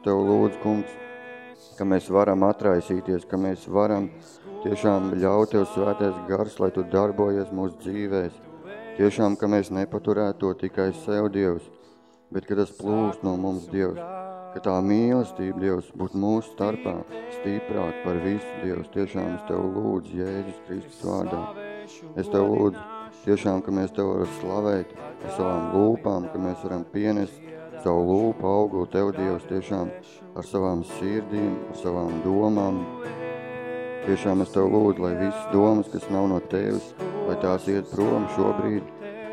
Tev lūdzu, kungs, ka mēs varam atraisīties, ka mēs varam tiešām ļaut Tev svētais gars, lai Tu darbojies mūsu dzīvēs. Tiešām, ka mēs nepaturētu to tikai sev, Dievs, bet ka tas plūst no mums, Dievs, ka tā mīlestība, Dievs, būtu mūsu starpā stiprāk par visu, Dievs. Tiešām es Tev lūdzu, Jēzus Kristus vārdā. Es Tev lūdzu, tiešām, ka mēs Tev varam slavēt ar savām lūpām, ka mēs varam pienest savu lūpu auglu Tev, Dievs, tiešām ar savām sirdīm, ar savām domām. Tiešām es Tev lūdzu, lai visas domas, kas nav no Tevis, lai tās iet prom šobrīd,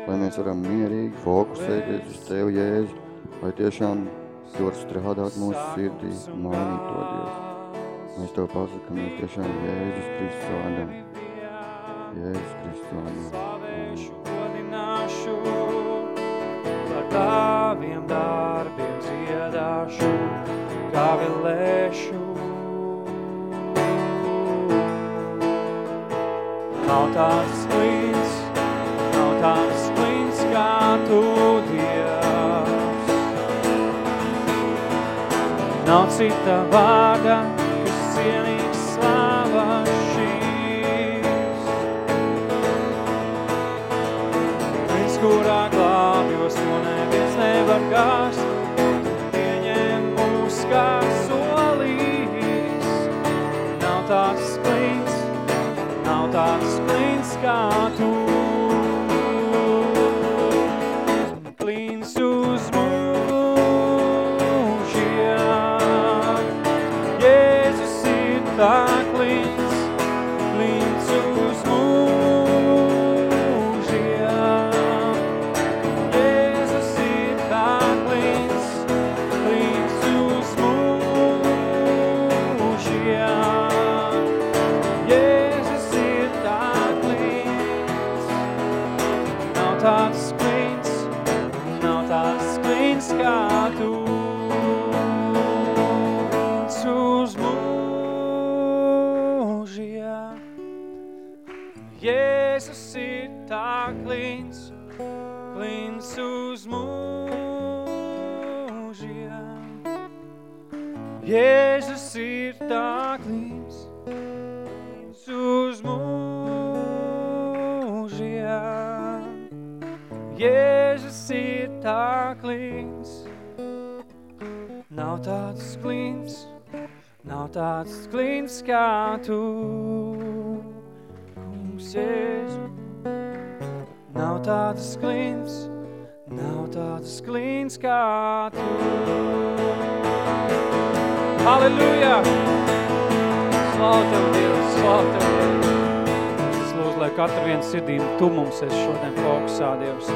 lai mēs varam mierīgi fokusēties uz Tev, Jēzu, lai tiešām Tu var strādāt mūsu sirdī, mainīt to, Dievs. Mēs Tev pasakam, mēs tiešām Jēzus Kristus vārdā. Jēzus Kristus vārdā. Slavēšu, godināšu, taviem darbiem dziedāšu, gavilēšu. Nav tāds klīns, nav tāds klīns kā tu, Dievs. Nav cita vārda, nevar gāst, pieņem mūs kā solīs. Nav tāds klīns, nav tāds klīns kā tu. Tāds klīns kā tu. Kungs Jēzu, nav tāds klīns, nav tāds klīns kā tu. Halleluja! Slavu Tev, Dievs, slavu Tev, Dievs. Es lūdzu, lai katru vienu sirdīm Tu mums esi šodien fokusā, Dievs.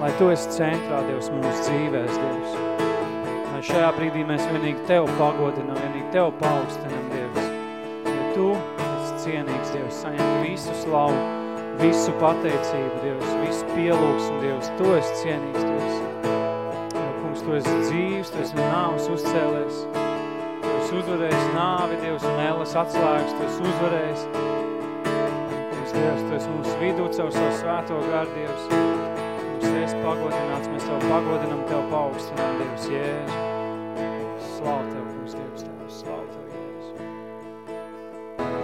Lai Tu esi centrā, Dievs, mūsu dzīvēs, Dievs. Šajā brīdī mēs vienīgi Tev pagodinam, vienīgi Tev paaugstinam, Dievs. Jo Tu esi cienīgs, Dievs, saņem visu slavu, visu pateicību, Dievs, visu pielūgsmu, Dievs. Tu esi cienīgs, Dievs. Jo, kungs, Tu esi dzīvs, Tu esi no nāvas uzcēlies. Tu esi uzvarējis nāvi, Dievs, un ēlas atslēgas, Tu esi uzvarējis. Kungs, Dievs, Tu esi mūsu vidū caur savu svēto garu, Dievs. Mums esi pagodināts, mēs Tev pagodinam, Tev paaugstinām, Dievs, Jēzu. Slavu Tev, kungs, Dievs, Tev, slavu Tev, Jēzu.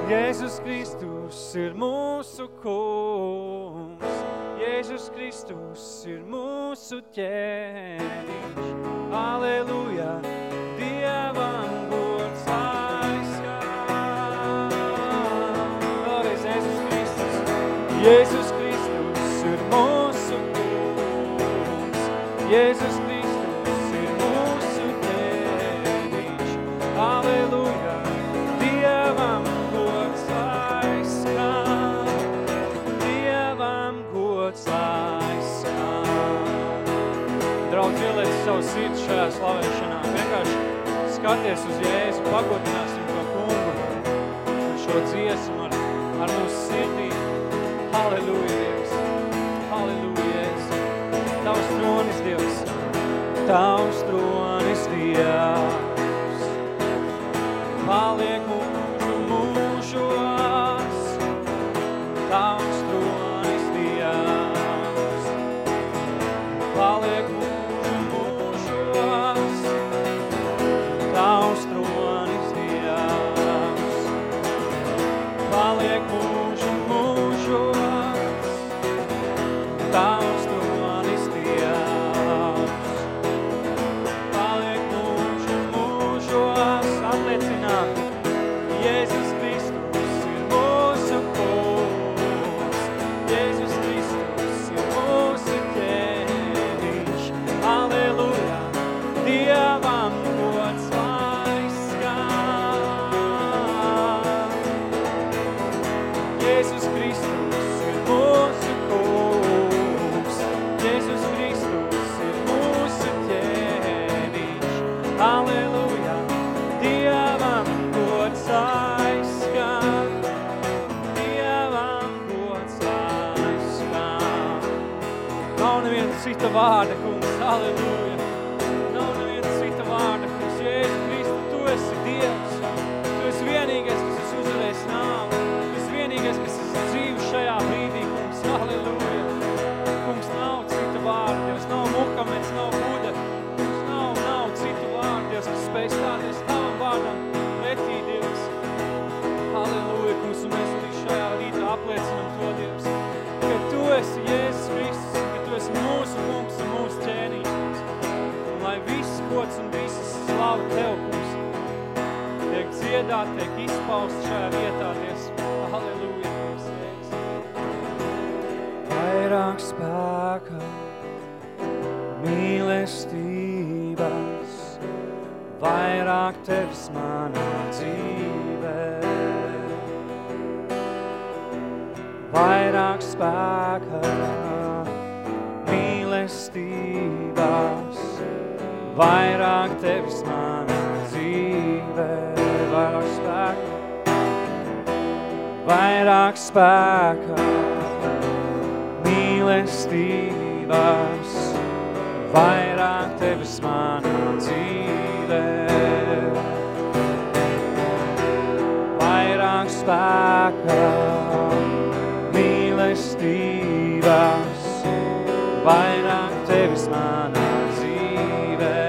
Jēzus Kristus ir mūsu kungs, Jēzus Kristus ir mūsu ķēniņš. Aleluja, Dievam gods aizskan. Vēlreiz Jēzus Kristus, Jēzus šajā slavēšanā. Vienkārši skaties uz Jēzu, pagodināsim to kungu, šo dziesmu ar, ar mūsu sirdī. Halleluja, Dievs! Halleluja, Jēzus! Tavs tronis, Dievs! Tavs tronis, Dievs! Paliek louvado, Aleluia. Dziedāt, tiek izpaust šajā vietā, Dievs. Halleluja, kungs, Jēzus. Vairāk spēka, mīlestības, vairāk Tevis manā dzīvē. Vairāk spēka, mīlestības, vairāk Tevis manā dzīvē. Vairāk spēka, mīlestības, vairāk Tevis manā dzīvē. Vairāk spēka, mīlestības, vairāk Tevis manā dzīvē.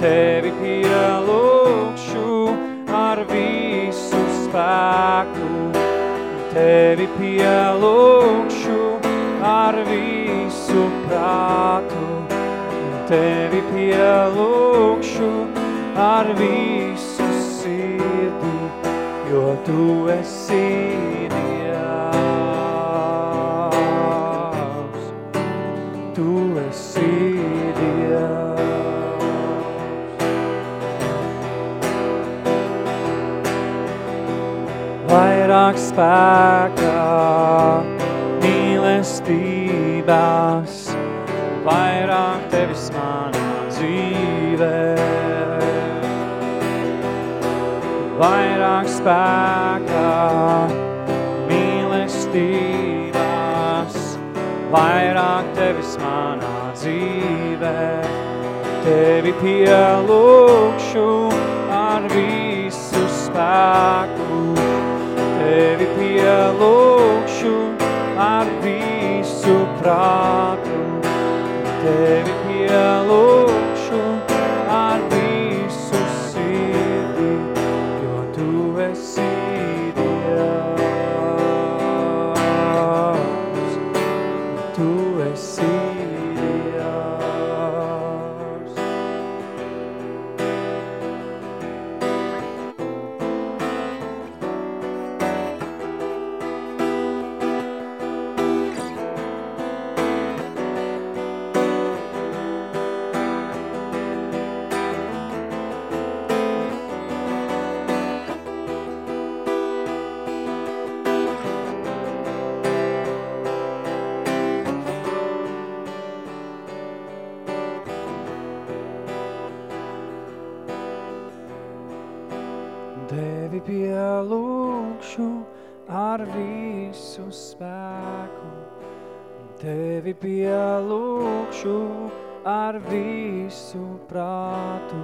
Tevi pielūkšu ar visu spēku, Tevi pielūkšu ar visu prātu, Tevi pielūkšu ar visu sirdi, jo Tu esi Dievs. Vairāk spēka, mīlestības, vairāk Tevis manā dzīvē. Vairāk spēka, mīlestības, vairāk Tevis manā dzīvē. Tevi pielūkšu ar visu spēku, Tevi pielūkšu ar visu prātu, Tevi pielūkšu Tevi pielūkšu ar visu prātu,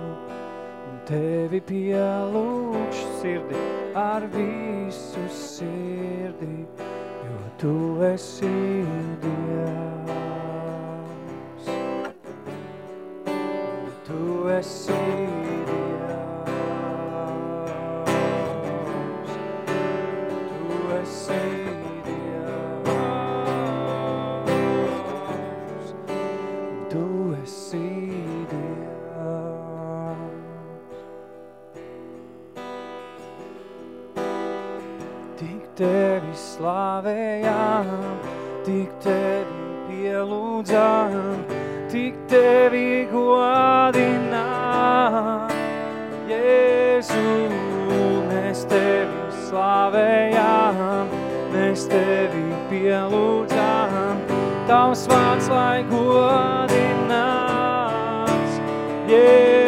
Tevi pielūkšu sirdi ar visu sirdi, jo Tu esi Dievs. Tu esi slavējām, tik tevi pielūdzām, tik tevi godinām. Jēzu, mēs tevi slavējām, mēs tevi pielūdzām, tavs vārds lai godināts. Jēzu,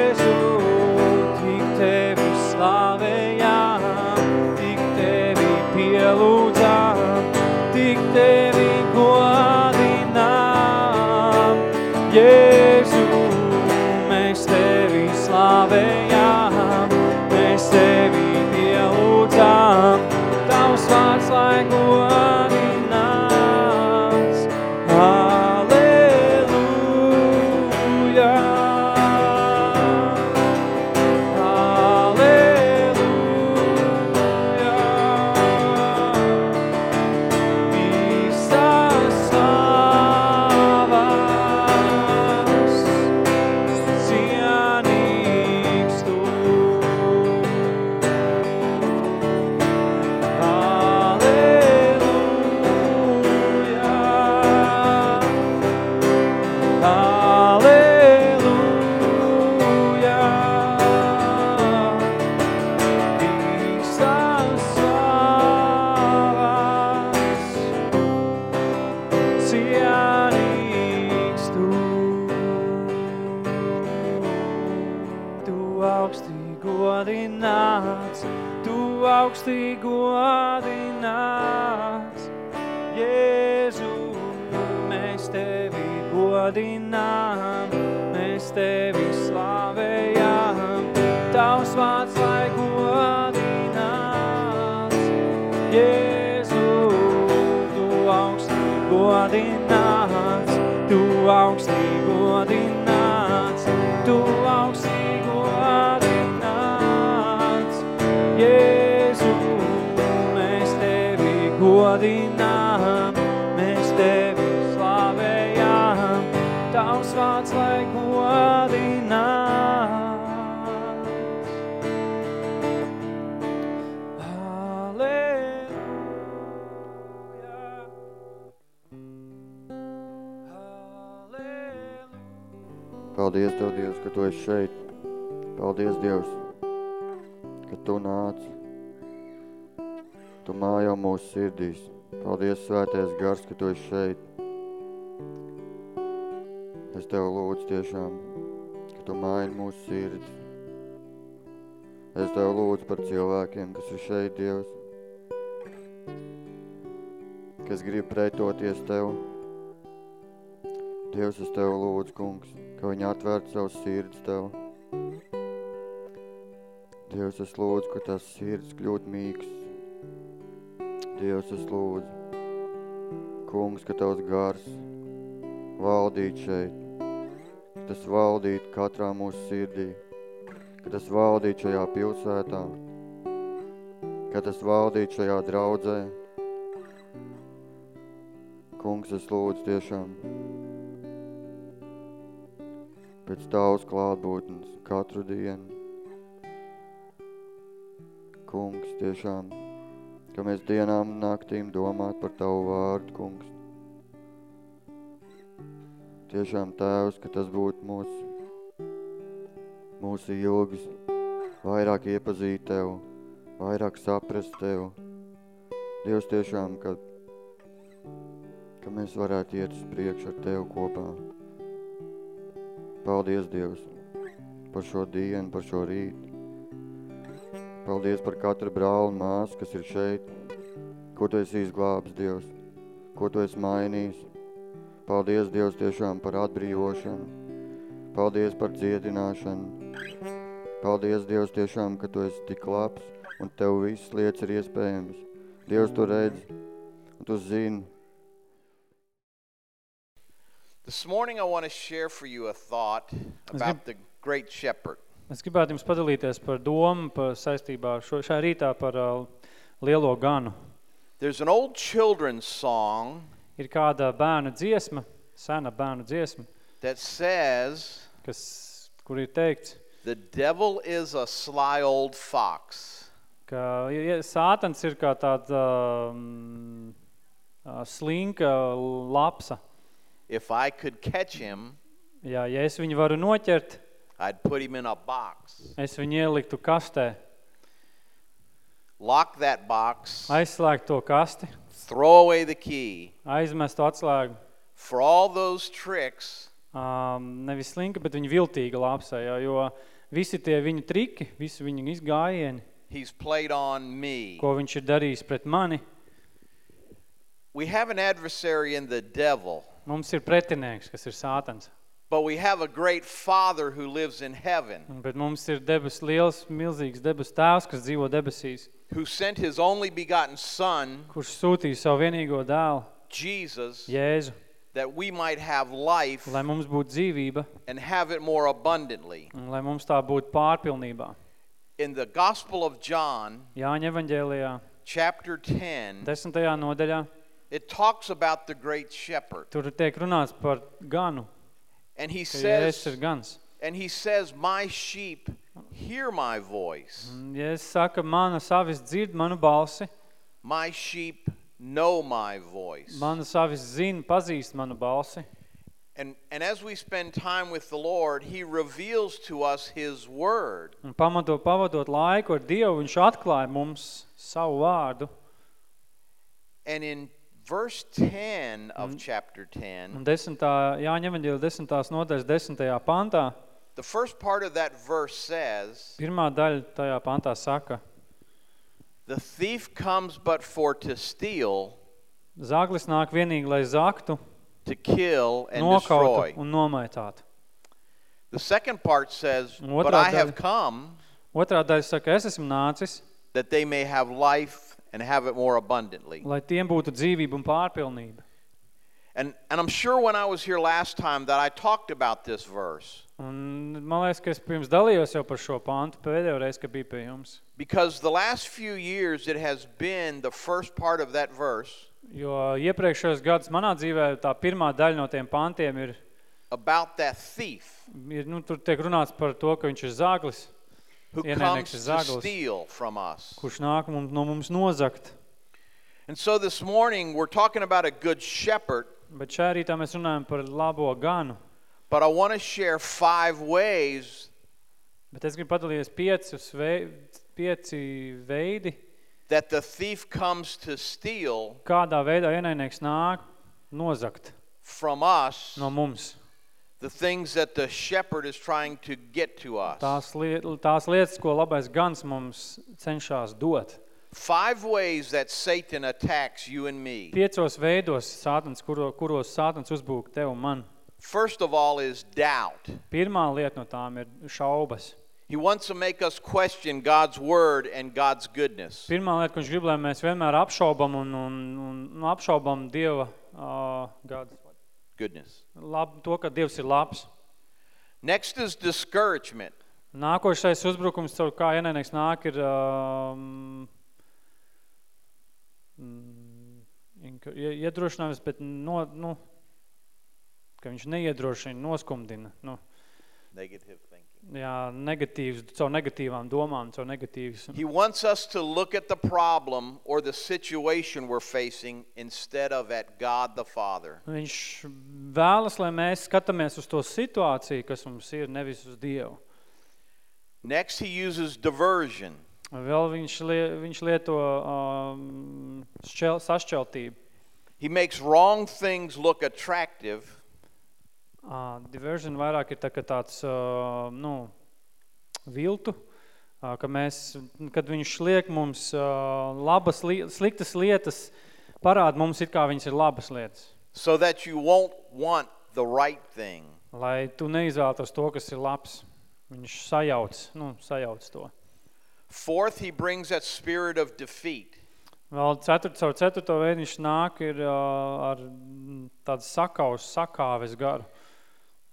mūsu sirdīs. Paldies, svētais gars, ka Tu esi šeit. Es Tev lūdzu tiešām, ka Tu maini mūsu sirdis. Es Tev lūdzu par cilvēkiem, kas ir šeit, Dievs, kas grib pretoties Tev. Dievs, es Tev lūdzu, kungs, ka viņi atvērtu savus sirdis Tev. Dievs, es lūdzu, ka tas sirds kļūt mīgs. Dievs, es lūdzu, kungs, ka Tavs gars valdīt šeit, ka tas valdīt katrā mūsu sirdī, ka tas valdīt šajā pilsētā, ka tas valdīt šajā draudzē. Kungs, es lūdzu tiešām pēc Tavas klātbūtnes katru dienu. Kungs, tiešām, ka mēs dienām un naktīm domāt par Tavu vārdu, kungs. Tiešām, Tēvs, ka tas būtu mūsu, mūsu ilgas, vairāk iepazīt Tev, vairāk saprast Tev. Dievs, tiešām, ka, ka mēs varētu iet uz priekšu ar Tev kopā. Paldies, Dievs, par šo dienu, par šo rītu. Paldies par katru brāli un māsu, kas ir šeit. Ko Tu esi izglābs, Dievs? Ko Tu esi mainījis? Paldies, Dievs, tiešām par atbrīvošanu. Paldies par dziedināšanu. Paldies, Dievs, tiešām, ka Tu esi tik labs un Tev visas lietas ir iespējams. Dievs, Tu redzi un Tu zini. This morning, I want to share for you a thought about the great shepherd. Es gribētu jums padalīties par domu par saistībā ar šo, šā rītā par uh, lielo ganu. There's an old children's song Ir kāda bērnu dziesma, sena bērnu dziesma, that says, kas, kur ir teikts, The devil is a sly old fox. ka ja, sātans ir kā tāda um, uh, slinka lapsa. If I could catch him, Jā, ja es viņu varu noķert, I'd put him in a box, es viņu ieliktu kastē, lock that box, aizslēgt to kasti, throw away the key. aizmestu atslēgu. For all those tricks, Um, nevis slinka, bet viņa viltīga lapsē, jā, jo visi tie viņa triki, visi viņa izgājieni, he's played on me. ko viņš ir darījis pret mani, We have an adversary in the devil, mums ir pretinieks, kas ir sātans. But we have a great Father who lives in heaven, Bet mums ir debes liels, milzīgs debes tēvs, kas dzīvo debesīs, who sent his only begotten Son, kurš sūtīja savu vienīgo dēlu, Jesus, Jēzu, that we might have life lai mums būtu dzīvība and have it more abundantly. un lai mums tā būtu pārpilnībā. In the Gospel of John, Jāņa evaņģēlijā, chapter 10, desmitajā nodaļā, it talks about the great shepherd. tur tiek runāts par ganu, And he ka Jēzus ir says, and he says, My sheep hear my voice. Un Jēzus saka, mana savis dzird manu balsi, My sheep know my voice. mana savis zina, pazīst manu balsi. And, and as we spend time with the Lord, He reveals to us His Word. Un pamato pavadot laiku ar Dievu, viņš atklāja mums savu vārdu. And in verse 10 of chapter 10, Un desmitā, Jāņa evaņģēlija desmitās nodaļas desmitajā pantā, the first part of that verse says, pirmā daļa tajā pantā saka, The thief comes but for to steal, Zāglis nāk vienīgi, lai zaktu, to kill, and destroy. nokautu un nomaitātu. The second part says, Un otrā But I daļa- have come Otrā daļa saka, es esmu nācis, that they may have life and have it more abundantly. lai tiem būtu dzīvība un pārpilnība. And, and I'm sure when I was here last time that I talked about this verse. Un man liekas, ka es pirms dalījos jau par šo pantu pēdējo reizi, kad biju pie jums. Because the last few years it has been the first part of that verse Jo iepriekšējos gadus manā dzīvē tā pirmā daļa no tiem pantiem ir, about that thief ir nu, tur tiek runāts par to, ka viņš ir zāglis, who Ienaidnieks comes ir to zaglis. steal from us. kurš nāk mums, no mums nozakt. And so this morning we're talking about a good shepherd, Bet šajā rītā mēs runājam par labo ganu. but I want to share five ways Bet es gribu padalīties piecus vei, pieci veidi, that the thief comes to steal kādā veidā ienaidnieks nāk nozakt from us no mums. The things that the shepherd is trying to get to us. Tās, liet, tās lietas, ko labais gans mums cenšas dot. Five ways that Satan attacks you and me. Piecos veidos, sātans, kuro, kuros sātans uzbūk tev un man. First of all is doubt. Pirmā lieta no tām ir šaubas. He wants to make us question God's word and God's goodness. Pirmā lieta, ko viņš grib, lai mēs vienmēr apšaubam un, un, un nu, apšaubam Dieva uh, God, Goodness. lab, to, ka Dievs ir labs. Next is discouragement. Nākošais uzbrukums, caur kā ienaidnieks nāk, ir um, mm, inka- ie- iedrošinājums, bet no, nu, ka viņš neiedrošina, noskumdina. Nu, Negative thinking. Jā, negatīvs, caur negatīvām domām, caur negatīvas. He wants us to look at the problem or the situation we're facing instead of at God the Father. Viņš vēlas, lai mēs skatāmies uz to situāciju, kas mums ir, nevis uz Dievu. Next, he uses diversion. Vēl viņš, lie, viņš lieto um, šķel, sašķeltību. He makes wrong things look attractive Uh, diversion vairāk ir tā, ka tāds, uh, nu, viltu, uh, ka mēs, kad viņš liek mums uh, labas, li sliktas lietas, parāda mums it kā viņas ir labas lietas. so that you won't want the right thing. Lai tu neizvēlētos to, kas ir labs. Viņš sajauc, nu, sajauc to. Fourth, he brings that spirit of defeat. Vēl ceturt, caur ceturto veidu viņš nāk ir uh, ar mm, tādu sakaus, sakāves garu.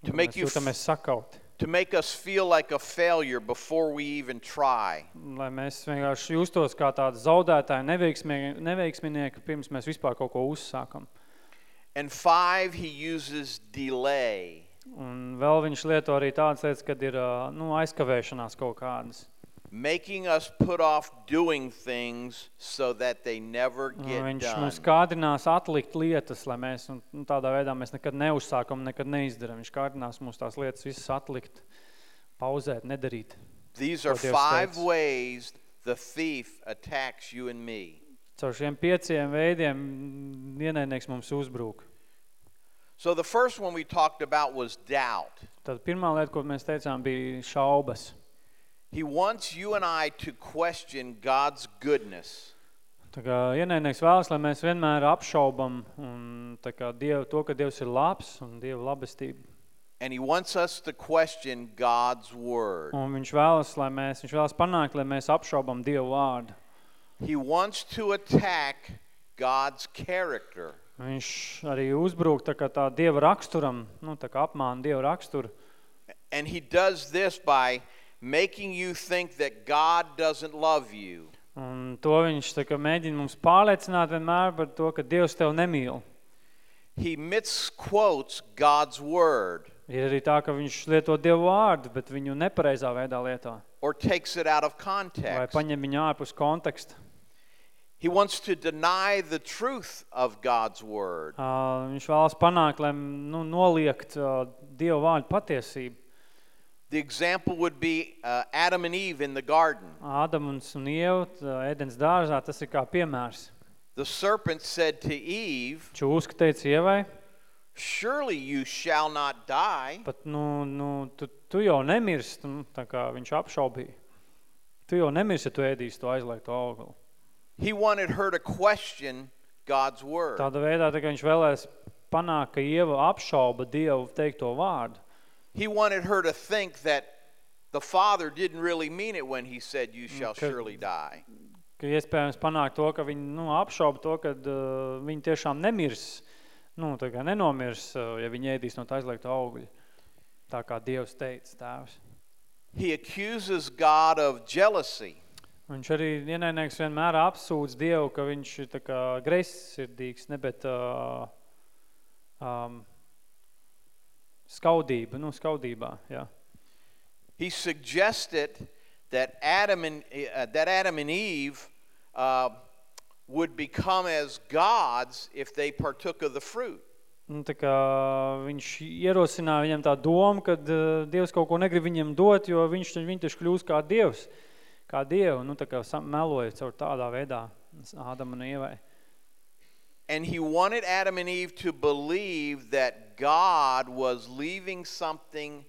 To make mēs you f- jūtamies sakauti. To make us feel like a failure before we even try. Lai mēs vienkārši justos kā tādi zaudētāji, neveiksmie- neveiksminieki, pirms mēs vispār kaut ko uzsākam. And five, he uses delay. Un vēl viņš lieto arī tādas lietas, kad ir ā, nu, aizkavēšanās kaut kādas. Making us put off doing things so that they never Un get Viņš done. mums kādinās atlikt lietas, lai mēs un, un tādā veidā mēs nekad neuzsākam, nekad neizdaram. Viņš kādinās mums tās lietas visas atlikt, pauzēt, nedarīt. These are Ko Dievs five teica. ways the thief attacks you and me. Caur šiem pieciem veidiem mm, ienaidnieks mums uzbrūk. So the first one we talked about was doubt. Tad pirmā lieta, ko mēs teicām, bija šaubas. He wants you and I to question God's goodness. Tā kā ienaidnieks vēlas, lai mēs vienmēr apšaubam un tā kā Dievu, to, ka Dievs ir labs un Dieva labestība. And he wants us to question God's word. Un viņš vēlas, lai mēs, viņš vēlas panākt, lai mēs apšaubam Dievu vārdu. He wants to attack God's character. Viņš arī uzbrūk tā kā tā Dieva raksturam, nu tā kā apmāna Dieva raksturu. And he does this by making you think that God doesn't love you. Un to viņš tā kā mēģina mums pārliecināt vienmēr par to, ka Dievs tev nemīl. He misquotes God's word Ir arī tā, ka viņš lieto Dievu vārdu, bet viņu nepareizā veidā lieto. or takes it out of Vai context. paņem viņu ārpus konteksta. He wants to deny the truth of God's word. Uh, viņš vēlas panākt, lai nu, noliegt uh, Dievu vārdu patiesību. The example would be uh, Adam and Eve in the garden. Ādams un Ieva, tā, ēdens dārzā, tas ir kā piemērs. The serpent said to Eve, Čūska teica Ievai, Surely you shall not die. pat nu, nu, tu, tu jau nemirst, nu, tā kā viņš apšaubīja. Tu jau nemirsi, ja tu ēdīsi to aizliegto augli. He wanted her to question God's word. Tāda veidā tā kā viņš vēlēs panākt, ka Ieva apšauba Dievu teikto vārdu. He wanted her to think that the Father didn't really mean it when he said, You shall Okay. surely die. Ka iespējams panākt to, ka viņi nu, apšauba to, ka uh, viņi tiešām nemirs, nu, tā kā nenomirs, uh, ja viņi ēdīs no tā aizliegto augļa. Tā kā Dievs teica, tēvs. He accuses God of jealousy. Viņš arī ienainieks vienmēr apsūdz Dievu, ka viņš ir tā kā greizsirdīgs, ne, bet uh, um, skaudība, nu, skaudībā, jā. He suggested that Adam and, uh, that Adam and Eve uh, would become as gods if they partook of the fruit. Nu, tā kā viņš ierosināja viņam tā doma, ka uh, Dievs kaut ko negrib viņiem dot, jo viņš, viņi taču kļūst kā Dievs, kā Dievu, nu, tā kā meloja caur tādā veidā Ādam un Ievai. And he wanted Adam and Eve to believe that God was leaving something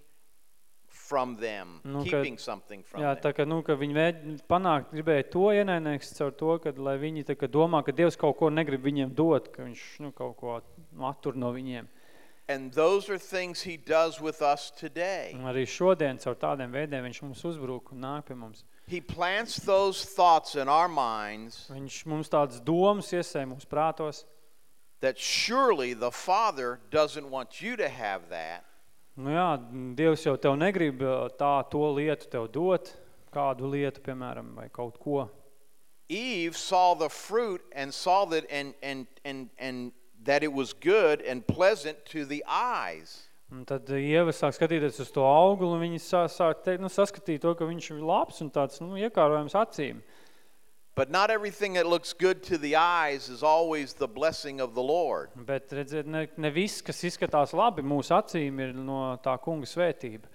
from them, Nu, ka- keeping something from Jā, them. tā kā, nu, ka viņi mēģina panākt, gribēja to ienainieks caur to, ka, lai viņi tā kā domā, ka Dievs kaut ko negrib viņiem dot, ka viņš, nu, kaut ko attur no viņiem. And those are things he does with us today. Un arī šodien caur tādiem veidiem viņš mums uzbrūk un nāk pie mums. He plants those thoughts in our minds Viņš mums tādas domas iesēja mūsu prātos. that surely the Father doesn't want you to have that. Nu jā, Dievs jau tev negrib uh, tā to lietu tev dot, kādu lietu, piemēram, vai kaut ko. Eve saw the fruit and saw that and and and and that it was good and pleasant to the eyes. Un tad Ieva sāk skatīties uz to auglu, un viņi sāk, sāk teikt, nu, saskatīt to, ka viņš ir labs un tāds, nu, iekārojams acīm. But not everything that looks good to the eyes is always the blessing of the Lord. Bet, redziet, ne, ne viss, kas izskatās labi mūsu acīm, ir no tā kunga svētība.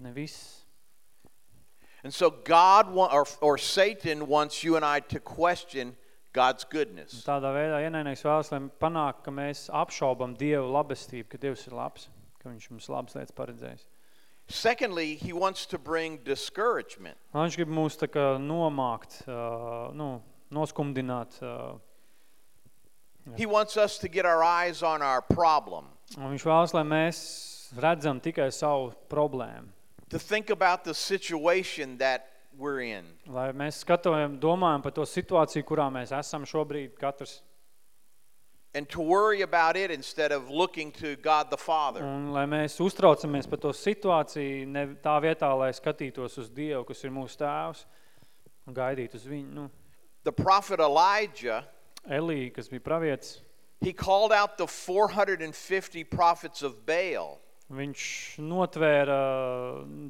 Ne viss. And so God wa- or or Satan wants you and I to question God's goodness. tādā veidā ienainieks vēlas, lai panāk, ka mēs apšaubam Dievu labestību, ka Dievs ir labs, ka viņš mums labas lietas paredzējis. Secondly, he wants to bring discouragement. Viņš grib mūs tā kā nomākt, uh, nu, noskumdināt. Uh, He wants us to get our eyes on our problem, un viņš vēlas, lai mēs redzam tikai savu problēmu. to think about the situation that we're in. Lai mēs skatojam, domājam par to situāciju, kurā mēs esam šobrīd katrs. And to worry about it instead of looking to God the Father. Un lai mēs uztraucamies par to situāciju, ne tā vietā, lai skatītos uz Dievu, kas ir mūsu tēvs, un gaidītu uz viņu. Nu, The prophet Elijah, Elī, kas bija pravietis, he called out the 450 prophets of Baal. viņš notvēra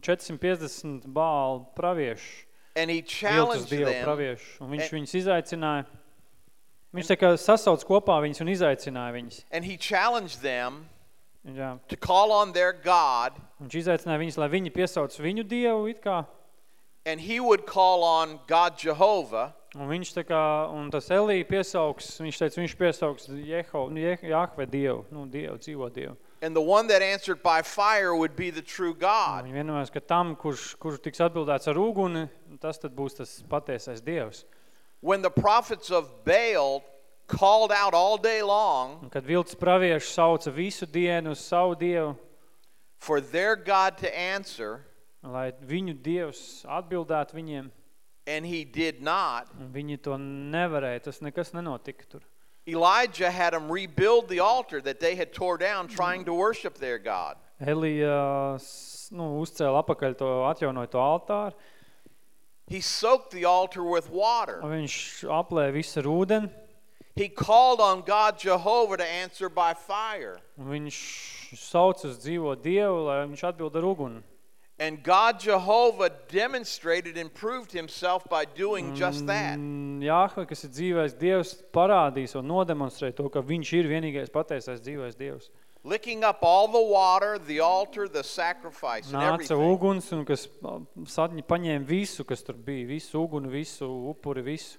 450 bālu praviešu, And he viltus challenged Dievu them praviešu, un viņš And- viņus izaicināja. Viņš tā kā sasauc kopā viņus un izaicināja viņus. and he challenged them Jā. to call on their God Viņš izaicināja viņus, lai viņi piesauc viņu Dievu it kā, and he would call on God Jehovah Un viņš tā kā, un tas Elī piesauks, viņš teica, viņš piesauks Jeho, nu, Je- Jahve Dievu, nu, Dievu, dzīvo Dievu. and the one that answered by fire would be the true Un God. Viņi vienojās, ka tam, kurš, kurš tiks atbildēts ar uguni, tas tad būs tas patiesais Dievs. When the prophets of Baal called out all day long Un kad vilts pravieši sauca visu dienu uz savu Dievu, for their God to answer, lai viņu Dievs atbildētu viņiem, and he did not, un viņi to nevarēja, tas nekas nenotika tur. Elijah had them rebuild the altar that they had tore down trying to worship their God. Elija s- nu, uzcēla apakaļ to, atjaunoja to altāru, He soaked the altar with water. un viņš aplēja visu ar ūdeni, He called on God Jehovah to answer by fire. un viņš sauc uz dzīvo Dievu, lai viņš atbild ar uguni. And God Jehovah demonstrated and proved himself by doing just that. Mm, Jāhve, kas ir dzīvais Dievs, parādīs un nodemonstrē to, ka viņš ir vienīgais pateisais dzīvais Dievs. Licking up all the water, the altar, the sacrifice, and Nāca everything. uguns, un kas sadņi paņēma visu, kas tur bija, visu uguni, visu upuri, visu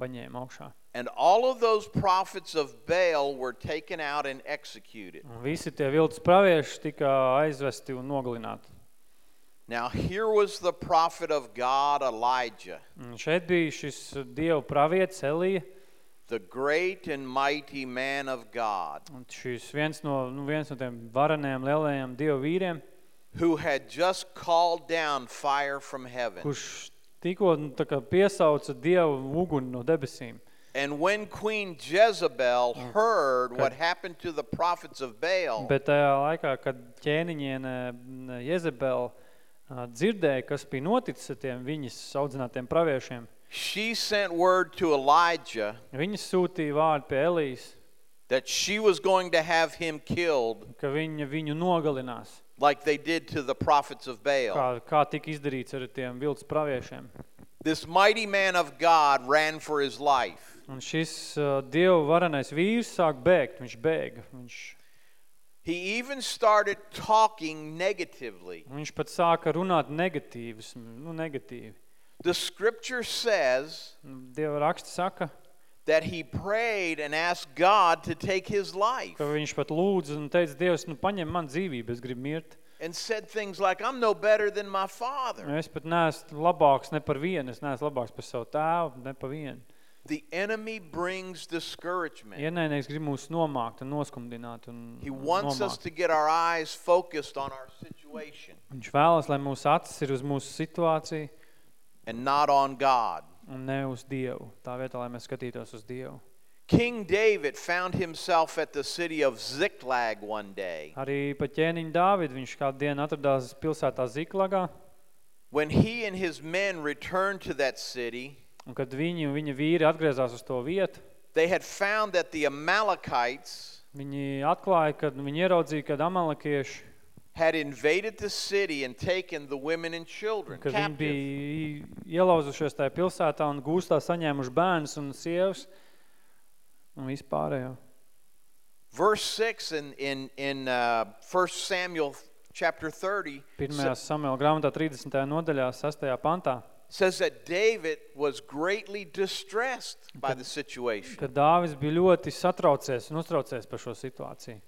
paņēma augšā. And all of those prophets of Baal were taken out and executed. Un visi tie viltus pravieši tika aizvesti un nogalināti. Now, here was the prophet of God, Elijah, Un šeit bija šis Dievu pravietis Elija, the great and mighty man of God, un šis viens no, nu, viens no tiem vareniem, lielajiem Dievu vīriem, who had just called down fire from heaven. kurš tikko nu, tā kā piesauca Dievu uguni no debesīm. And when Queen Jezebel heard what happened to the prophets of Baal, Bet tajā laikā, kad ķēniņiene Jezebel ā, dzirdēja, kas bija noticis ar tiem viņas audzinātiem praviešiem, she sent word to Elijah viņas sūtīja vārdu pie Elijas, that she was going to have him killed ka viņa viņu nogalinās, like they did to the prophets of Baal. kā, kā tika izdarīts ar tiem viltus praviešiem. This mighty man of God ran for his life. Un šis uh, Dievu varenais vīrs sāk bēgt, viņš bēga, viņš, He even started talking negatively. viņš pat sāka runāt negatīvas, nu negatīvi. The scripture says Nu, Dieva raksts saka, that he prayed and asked God to take his life ka viņš pat lūdza un teica, Dievs, nu paņem man dzīvību, es gribu mirt. and said things like, I'm no better than my father. Es pat neesmu labāks ne par vienu, es neesmu labāks par savu tēvu, ne par vienu. The enemy brings discouragement. Ienaidnieks grib mūs nomākt un noskumdināt un He wants us nomākt. to get our eyes focused on our situation Viņš vēlas, lai mūsu acis ir uz mūsu situāciju and not on God. un ne uz Dievu. Tā vietā, lai mēs skatītos uz Dievu. King David found himself at the city of Ziklag one day. Arī pa ķēniņu Dāvidu viņš kādu dienu atradās pilsētā Ziklagā, When he and his men returned to that city, un kad viņi un viņa vīri atgriezās uz to vietu, they had found that the Amalekites viņi atklāja, kad viņi ieraudzīja, kad amalekieši, had invaded the city and taken the women and children kad viņi captive. bija ielauzušies tajā pilsētā un gūstā saņēmuši bērnus un sievas un vispārējo. Verse 6 in, in, in uh, 1 Samuel chapter 30 Pirmajā Samuela grāmatā 30. nodaļā 6. pantā, says that David was greatly distressed by the situation. kad Dāvis bija ļoti satraucies un uztraucies par šo situāciju.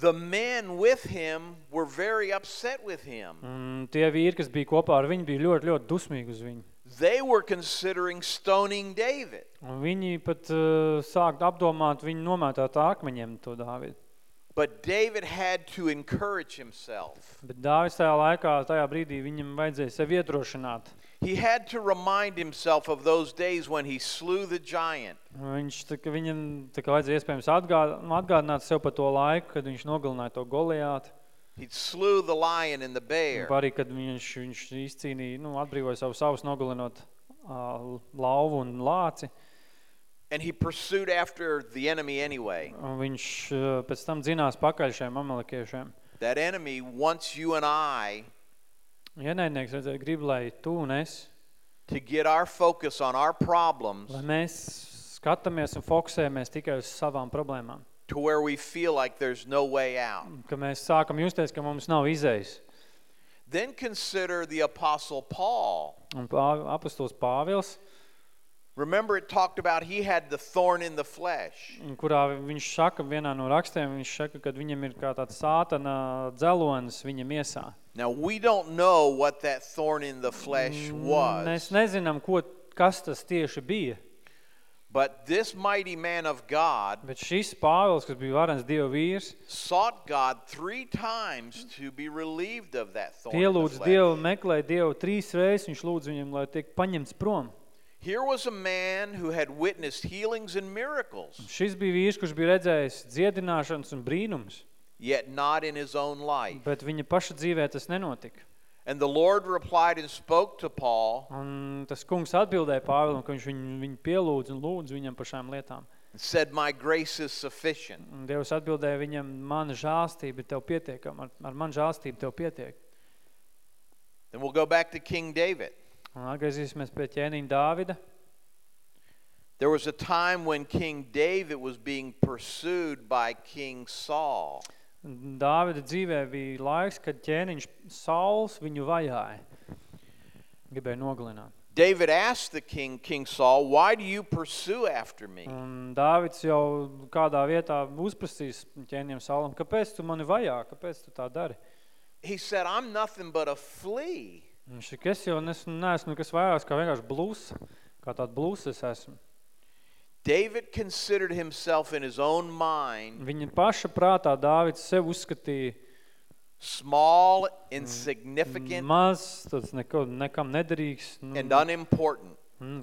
The men with him were very upset with him. Un tie vīri, kas bija kopā ar viņu, bija ļoti, ļoti dusmīgi uz viņu. They were considering stoning David. Un viņi pat uh, sākt apdomāt viņu nomētāt ar akmeņiem to Dāvidu. But David had to encourage himself. Bet Dāvis tajā laikā, tajā brīdī viņam vajadzēja sevi iedrošināt. He had to remind himself of those days when he slew the giant. Viņš, tā, viņam tā kā vajadzēja iespējams atgādināt sev par to laiku, kad viņš nogalināja to Goliātu. He slew the lion and the bear. Un arī, kad viņš, viņš izcīnīja, nu, atbrīvoja savu savus nogalinot uh, lauvu un lāci. And he pursued after the enemy anyway. Un viņš uh, pēc tam dzinās pakaļ šiem amalekiešiem. That enemy wants you and I Ienaidnieks redzēja, grib, lai tu un es, to get our focus on our problems lai mēs skatāmies un fokusējamies tikai uz savām problēmām. to where we feel like there's no way out. Ka mēs sākam justies, ka mums nav izējas. Then consider the apostle Paul. Un pā, apostols Pāvils, Remember it talked about he had the thorn in the flesh. un kurā viņš saka vienā no rakstiem, viņš saka, ka viņam ir kā tāds sātana dzelonis viņa miesā. Now we don't know what that thorn in the flesh Mēs was, nezinām, ko, kas tas tieši bija, But this mighty man of God Bet šis Pāvils, kas bija varens Dieva vīrs, sought God three times to be relieved of that thorn. in the pielūdz flesh. Dievu, meklēja Dievu trīs reizes, viņš lūdz viņam, lai tiek paņemts prom. Here was a man who had witnessed healings and miracles, Šis bija vīrs, kurš bija redzējis dziedināšanas un brīnums, yet not in his own life. bet viņa paša dzīvē tas nenotika. And the Lord replied and spoke to Paul Un tas kungs atbildēja Pāvilam, ka viņš viņu, viņu pielūdz un lūdz viņam par šām lietām. and said, My grace is sufficient. Un Dievs atbildēja viņam, mana žāstība ir tev pietiekama, ar, ar man žāstību tev pietiek. Then we'll go back to King David. Un atgriezīsimies pie ķēniņa Dāvida. There was a time when King David was being pursued by King Saul. Dāvida dzīvē bija laiks, kad ķēniņš Sauls viņu vajāja. Gribēja nogalināt. David asked the king, King Saul, Why do you pursue after me? Un Dāvids jau kādā vietā uzprasīs ķēniņam Saulam, kāpēc tu mani vajā, kāpēc tu tā dari? He said, I'm nothing but a flea. Saka, es jau nes, neesmu nekas vairāks kā vienkārši blūsa, kā tāda blūsa es esmu. David considered himself in his own mind Viņa paša prātā Dāvids sev uzskatīja small, insignificant, maz, tāds neko, nekam nederīgs, nu, and unimportant.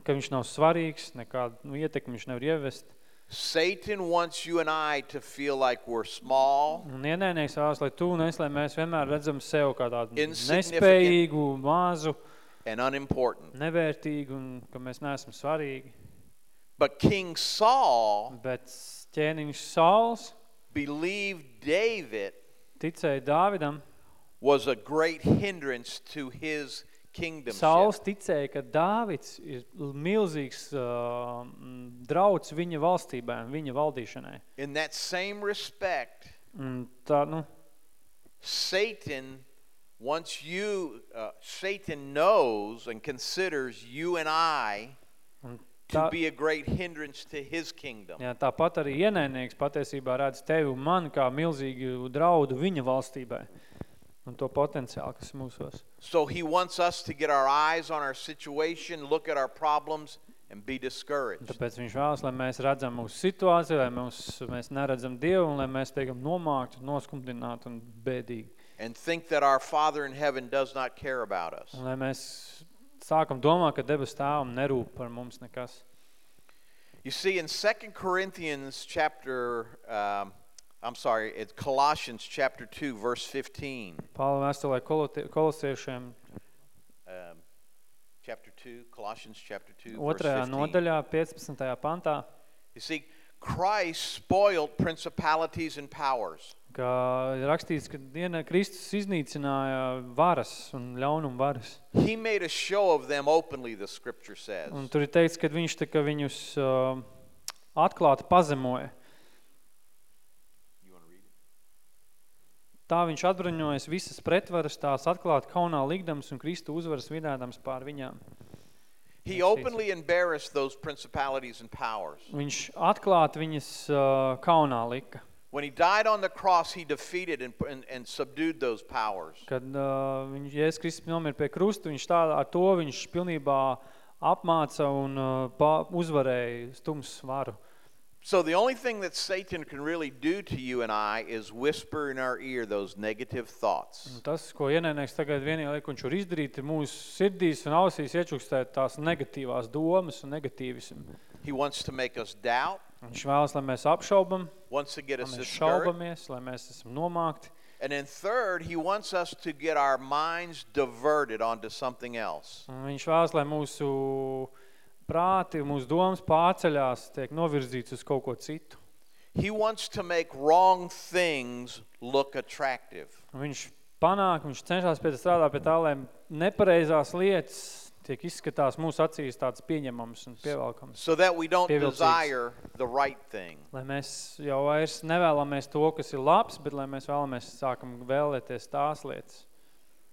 ka viņš nav svarīgs, nekādu nu, ietekmi viņš nevar ievest. Satan wants you and I to feel like we're small, Un ienaidnieks vēlas, lai tu un es, lai mēs vienmēr redzam sev kā tādu Insignificant. nespējīgu, mazu, and unimportant. nevērtīgu un ka mēs neesam svarīgi. But King Saul Bet ķēniņš Sauls believed David ticēja Dāvidam. was a great hindrance to his kingdom. Sauls ticēja, ka Dāvids ir milzīgs uh, mm, drauds viņa valstībai un viņa valdīšanai. In that same respect, Un tā, nu, Satan wants you, uh, Satan knows and considers you and I un to tā, be a great hindrance to his kingdom. jā, tāpat arī ienaidnieks patiesībā redz tevi un mani kā milzīgu draudu viņa valstībai un to potenciālu, kas mūsos. So he wants us to get our eyes on our situation, look at our problems, and be discouraged. Tāpēc viņš vēlas, lai mēs redzam mūsu situāciju, lai mēs neredzam Dievu un lai mēs tiekam nomākti, noskumdināti un bēdīgi. And think that our Father in heaven does not care about us. Un lai mēs sākam domāt, ka debes tēvam nerūp par mums nekas. You see, in 2 Corinthians chapter, um, I'm sorry, it's Colossians chapter 2, verse 15. Pāla vēstulē kolosiešiem Um, chapter 2, Colossians chapter 2, verse 15. nodaļā, 15. pantā, You see, Christ spoiled principalities and powers. ka ir rakstīts, ka diena Kristus iznīcināja varas un ļaunumu varas. He made a show of them openly, the scripture says. Un tur ir teikts, ka viņš tā kā viņus uh, atklāti pazemoja. Tā viņš atbruņojas visas pretvaras, tās atklāti kaunā likdams un Kristu uzvaras vidēdams pār viņām. He openly embarrassed those principalities and powers. Viņš atklāti viņas uh, kaunā lika. When he died on the cross, he defeated and, and, and subdued those powers. Kad uh, viņš, Jēzus Kristus nomira pie krusta, viņš tā, ar to viņš pilnībā apmāca un uh, pa, uzvarēja stums varu. So the only thing that Satan can really do to you and I is whisper in our ear those negative thoughts. Un tas, ko ienaidnieks tagad vienīgi liek, viņš var izdarīt, ir mūsu sirdīs un ausīs iečukstēt tās negatīvās domas un negatīvismu. He wants to make us doubt, Viņš vēlas, lai mēs apšaubam, wants to get lai us mēs discouraged. šaubamies, lai mēs esam nomākti. And then third, he wants us to get our minds diverted onto something else. Un viņš vēlas, lai mūsu prāti, mūsu domas pārceļās, tiek novirzīts uz kaut ko citu. He wants to make wrong things look attractive. Viņš panāk, viņš cenšas pie tā strādāt pie tā, lai nepareizās lietas tiek izskatās mūsu acīs tāds pieņemams un pievelkams. So that we don't desire the right thing. Lai mēs jau vairs nevēlamies to, kas ir labs, bet lai mēs vēlamies sākam vēlēties tās lietas.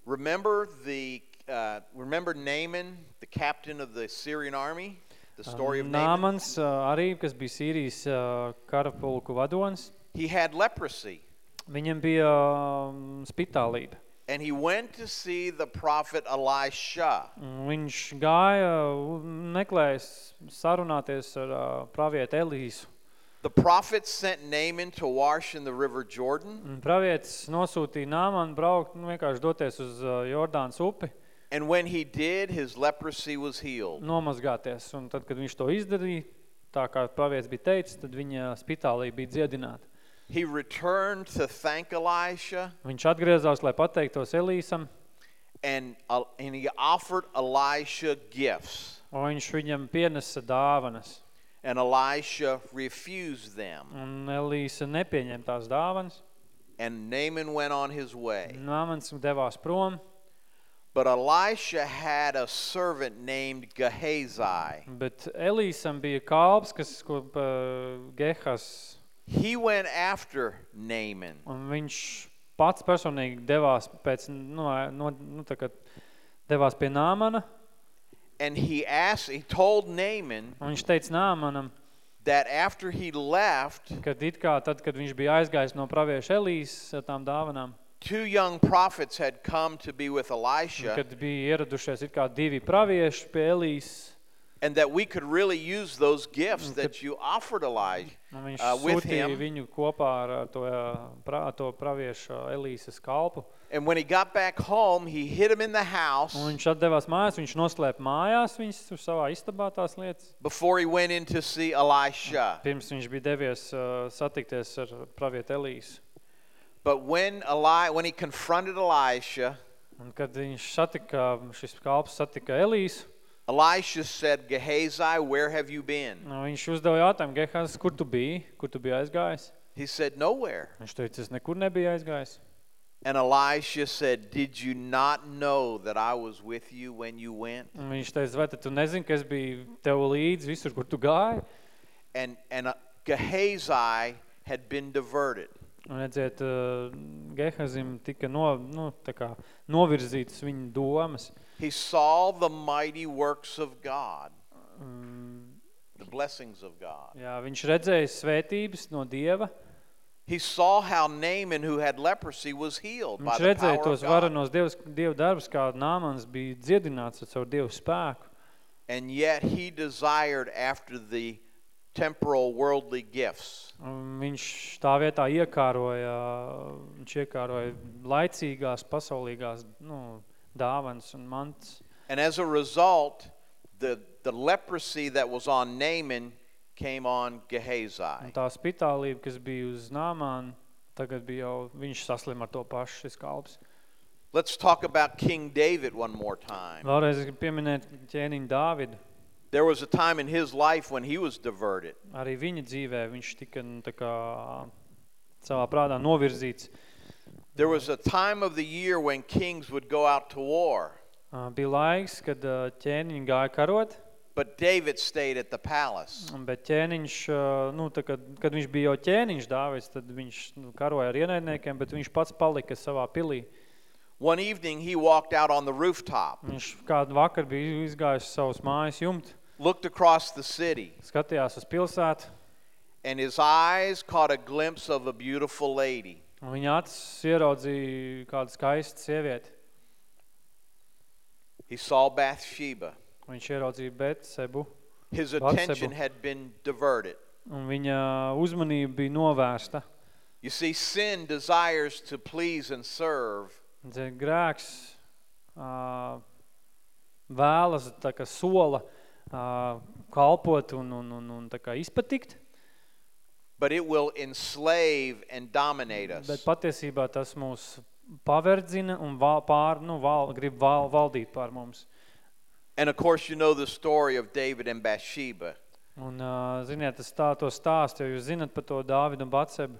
Remember the uh, remember Naaman, the captain of the Syrian army? The story of Naaman? Nāmans ā, arī, kas bija Sīrijas ā, karapulku vadonis, He had leprosy. viņam bija ā, spitālība. And he went to see the prophet Elisha. Un Viņš gāja u- meklējis sarunāties ar uh, pravietu Elīsu. The prophet sent Naaman to wash in the river Jordan. Un pravietis nosūtīja Nāmanu braukt, nu, vienkārši doties uz uh, Jordānas upi, And when he did, his leprosy was healed. nomazgāties. Un tad, kad viņš to izdarīja, tā kā pravietis bija teicis, tad viņa spitālī bija dziedināta. He returned to thank Elisha Viņš atgriezās, lai pateiktos Elīsam, and, uh, and he offered Elisha gifts. un viņš viņam pienesa dāvanas. And Elisha refused them. Un Elīsa nepieņem tās dāvanas. And Naaman went on his way. Nāmans devās prom, But Elisha had a servant named Gehazi. bet Elīsam bija kalps, kas, ko pa Gehas, He went after Naaman. un viņš pats personīgi devās pēc, nu, no, nu tā kā devās pie Nāmana, And he asked, he told Naaman un viņš teica Nāmanam, that after he left, kad it kā tad, kad viņš bija aizgājis no pravieša Elīs ar tām dāvanām, two young prophets had come to be with Elisha, kad bija ieradušies it kā divi pravieši pie Elīs, and that we could really use those gifts that you offered Elijah un viņš uh, with sūtīja him. viņu kopā ar ar to, ā, pra, to pravieša Elīsas kalpu. And when he got back home, he hid him in the house Un viņš atdevās mājās, viņš noslēpa mājās viņas tur savā istabā tās lietas. before he went in to see Elisha. Pirms viņš bija devies uh, satikties ar pravietu Elīsu. But when Eli, when he confronted Elisha, Un kad viņš satika, šis kalps satika Elīsu, Elisha said, Gehazi, where have you been? nu, viņš uzdeva jautājumu, Gehaz, kur tu biji, kur tu biji aizgājis? He said, Nowhere. Viņš teica, es nekur nebiju aizgājis. And Elisha said, Did you not know that I was with you when you went? Viņš teica, vai tu nezini, ka es biju tev līdzi visur, kur tu gāji? And, and uh, Gehazi had been diverted. Un redziet, uh, Gehazim tika no, nu, tā kā novirzītas viņa domas. He saw the mighty works of God, Mm, the blessings of God. Jā, viņš redzēja svētības no Dieva. He saw how Naaman, who had leprosy, was healed by Viņš the redzēja power tos of God. varenos Dievs, Dieva darbus, kā Nāmans bija dziedināts ar savu Dievu spēku. And yet he desired after the temporal worldly gifts. Un viņš tā vietā iekāroja, viņš iekāroja laicīgās, pasaulīgās nu, dāvanas un mantas. And as a result, the, the leprosy that was on Naaman came on Un Gehazi. tā spitālība, kas bija uz Nāmānu, tagad bija jau, viņš saslim ar to pašu, šis kalps. Let's talk about King David one more time. Vēlreiz es gribu pieminēt ķēniņu Dāvidu. There was a time in his life when he was diverted. Arī viņa dzīvē viņš tika nu, tā kā savā prātā novirzīts. There was a time of the year when kings would go out to war, Ā, Bija laiks, kad ā, ķēniņi gāja karot, but David stayed at the palace. un- bet ķēniņš, ā, nu, tā, kad, kad viņš bija jau ķēniņš Dāvids, tad viņš nu, karoja ar ienaidniekiem, bet viņš pats palika savā pilī. One evening he walked out on the rooftop, Viņš kādu vakar bija izgājis savus mājas jumtu, looked across the city, skatījās uz pilsētu, and his eyes caught a glimpse of a beautiful lady. un viņa acis ieraudzīja kādu skaistu sievieti. He saw Bathsheba. Viņš ieraudzīja Betsebu, His attention had been diverted. un viņa uzmanība bija novērsta. You see, sin desires to please and serve, Grēks ā, vēlas tā kā sola kalpot un, un, un, un tā kā izpatikt, but it will enslave and dominate us. bet patiesībā tas mūs paverdzina un val, pār, nu, val, grib val, valdīt pār mums. And of course, you know the story of David and Bathsheba. Un, ā, ziniet, tas tā to stāst, jo jūs zinat par to Dāvidu un Batsebu.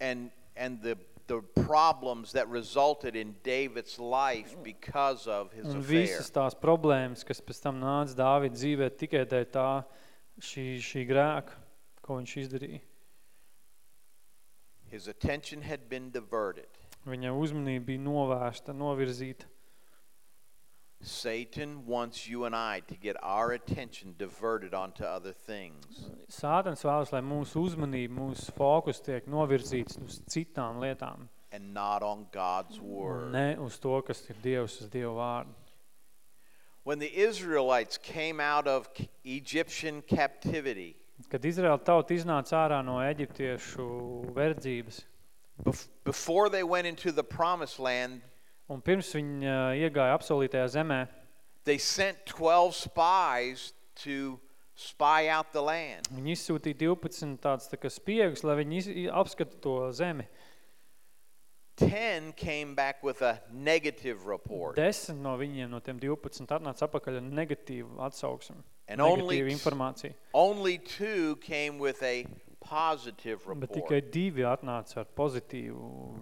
and and the the problems that resulted in David's life because of his Un affair. visas tās problēmas, kas pēc tam nāca Dāvida dzīvē tikai dēļ tā šī, šī grēka, ko viņš izdarīja. His attention had been diverted. Viņa uzmanība bija novērsta, novirzīta. Satan wants you and I to get our attention diverted onto other things. Sātans vēlas, lai mūsu uzmanība, mūsu fokus tiek novirzīts uz citām lietām. and not on God's un word. ne uz to, kas ir Dievs, uz Dievu vārdu. When the Israelites came out of Egyptian captivity, Kad Izraēla tauta iznāca ārā no eģiptiešu verdzības, bef- before they went into the promised land, un pirms viņi ā, iegāja apsolītajā zemē, they sent 12 spies to spy out the land. viņi izsūtīja 12 tāds tā kā spiegus, lai viņi iz- apskata to zemi. 10 came back with a negative report. Desmit no viņiem, no tiem 12, atnāca apakaļ ar negatīvu atsauksmi, And only, negatīvu informāciju. only two came with a positive Bet report. tikai divi atnāca ar pozitīvu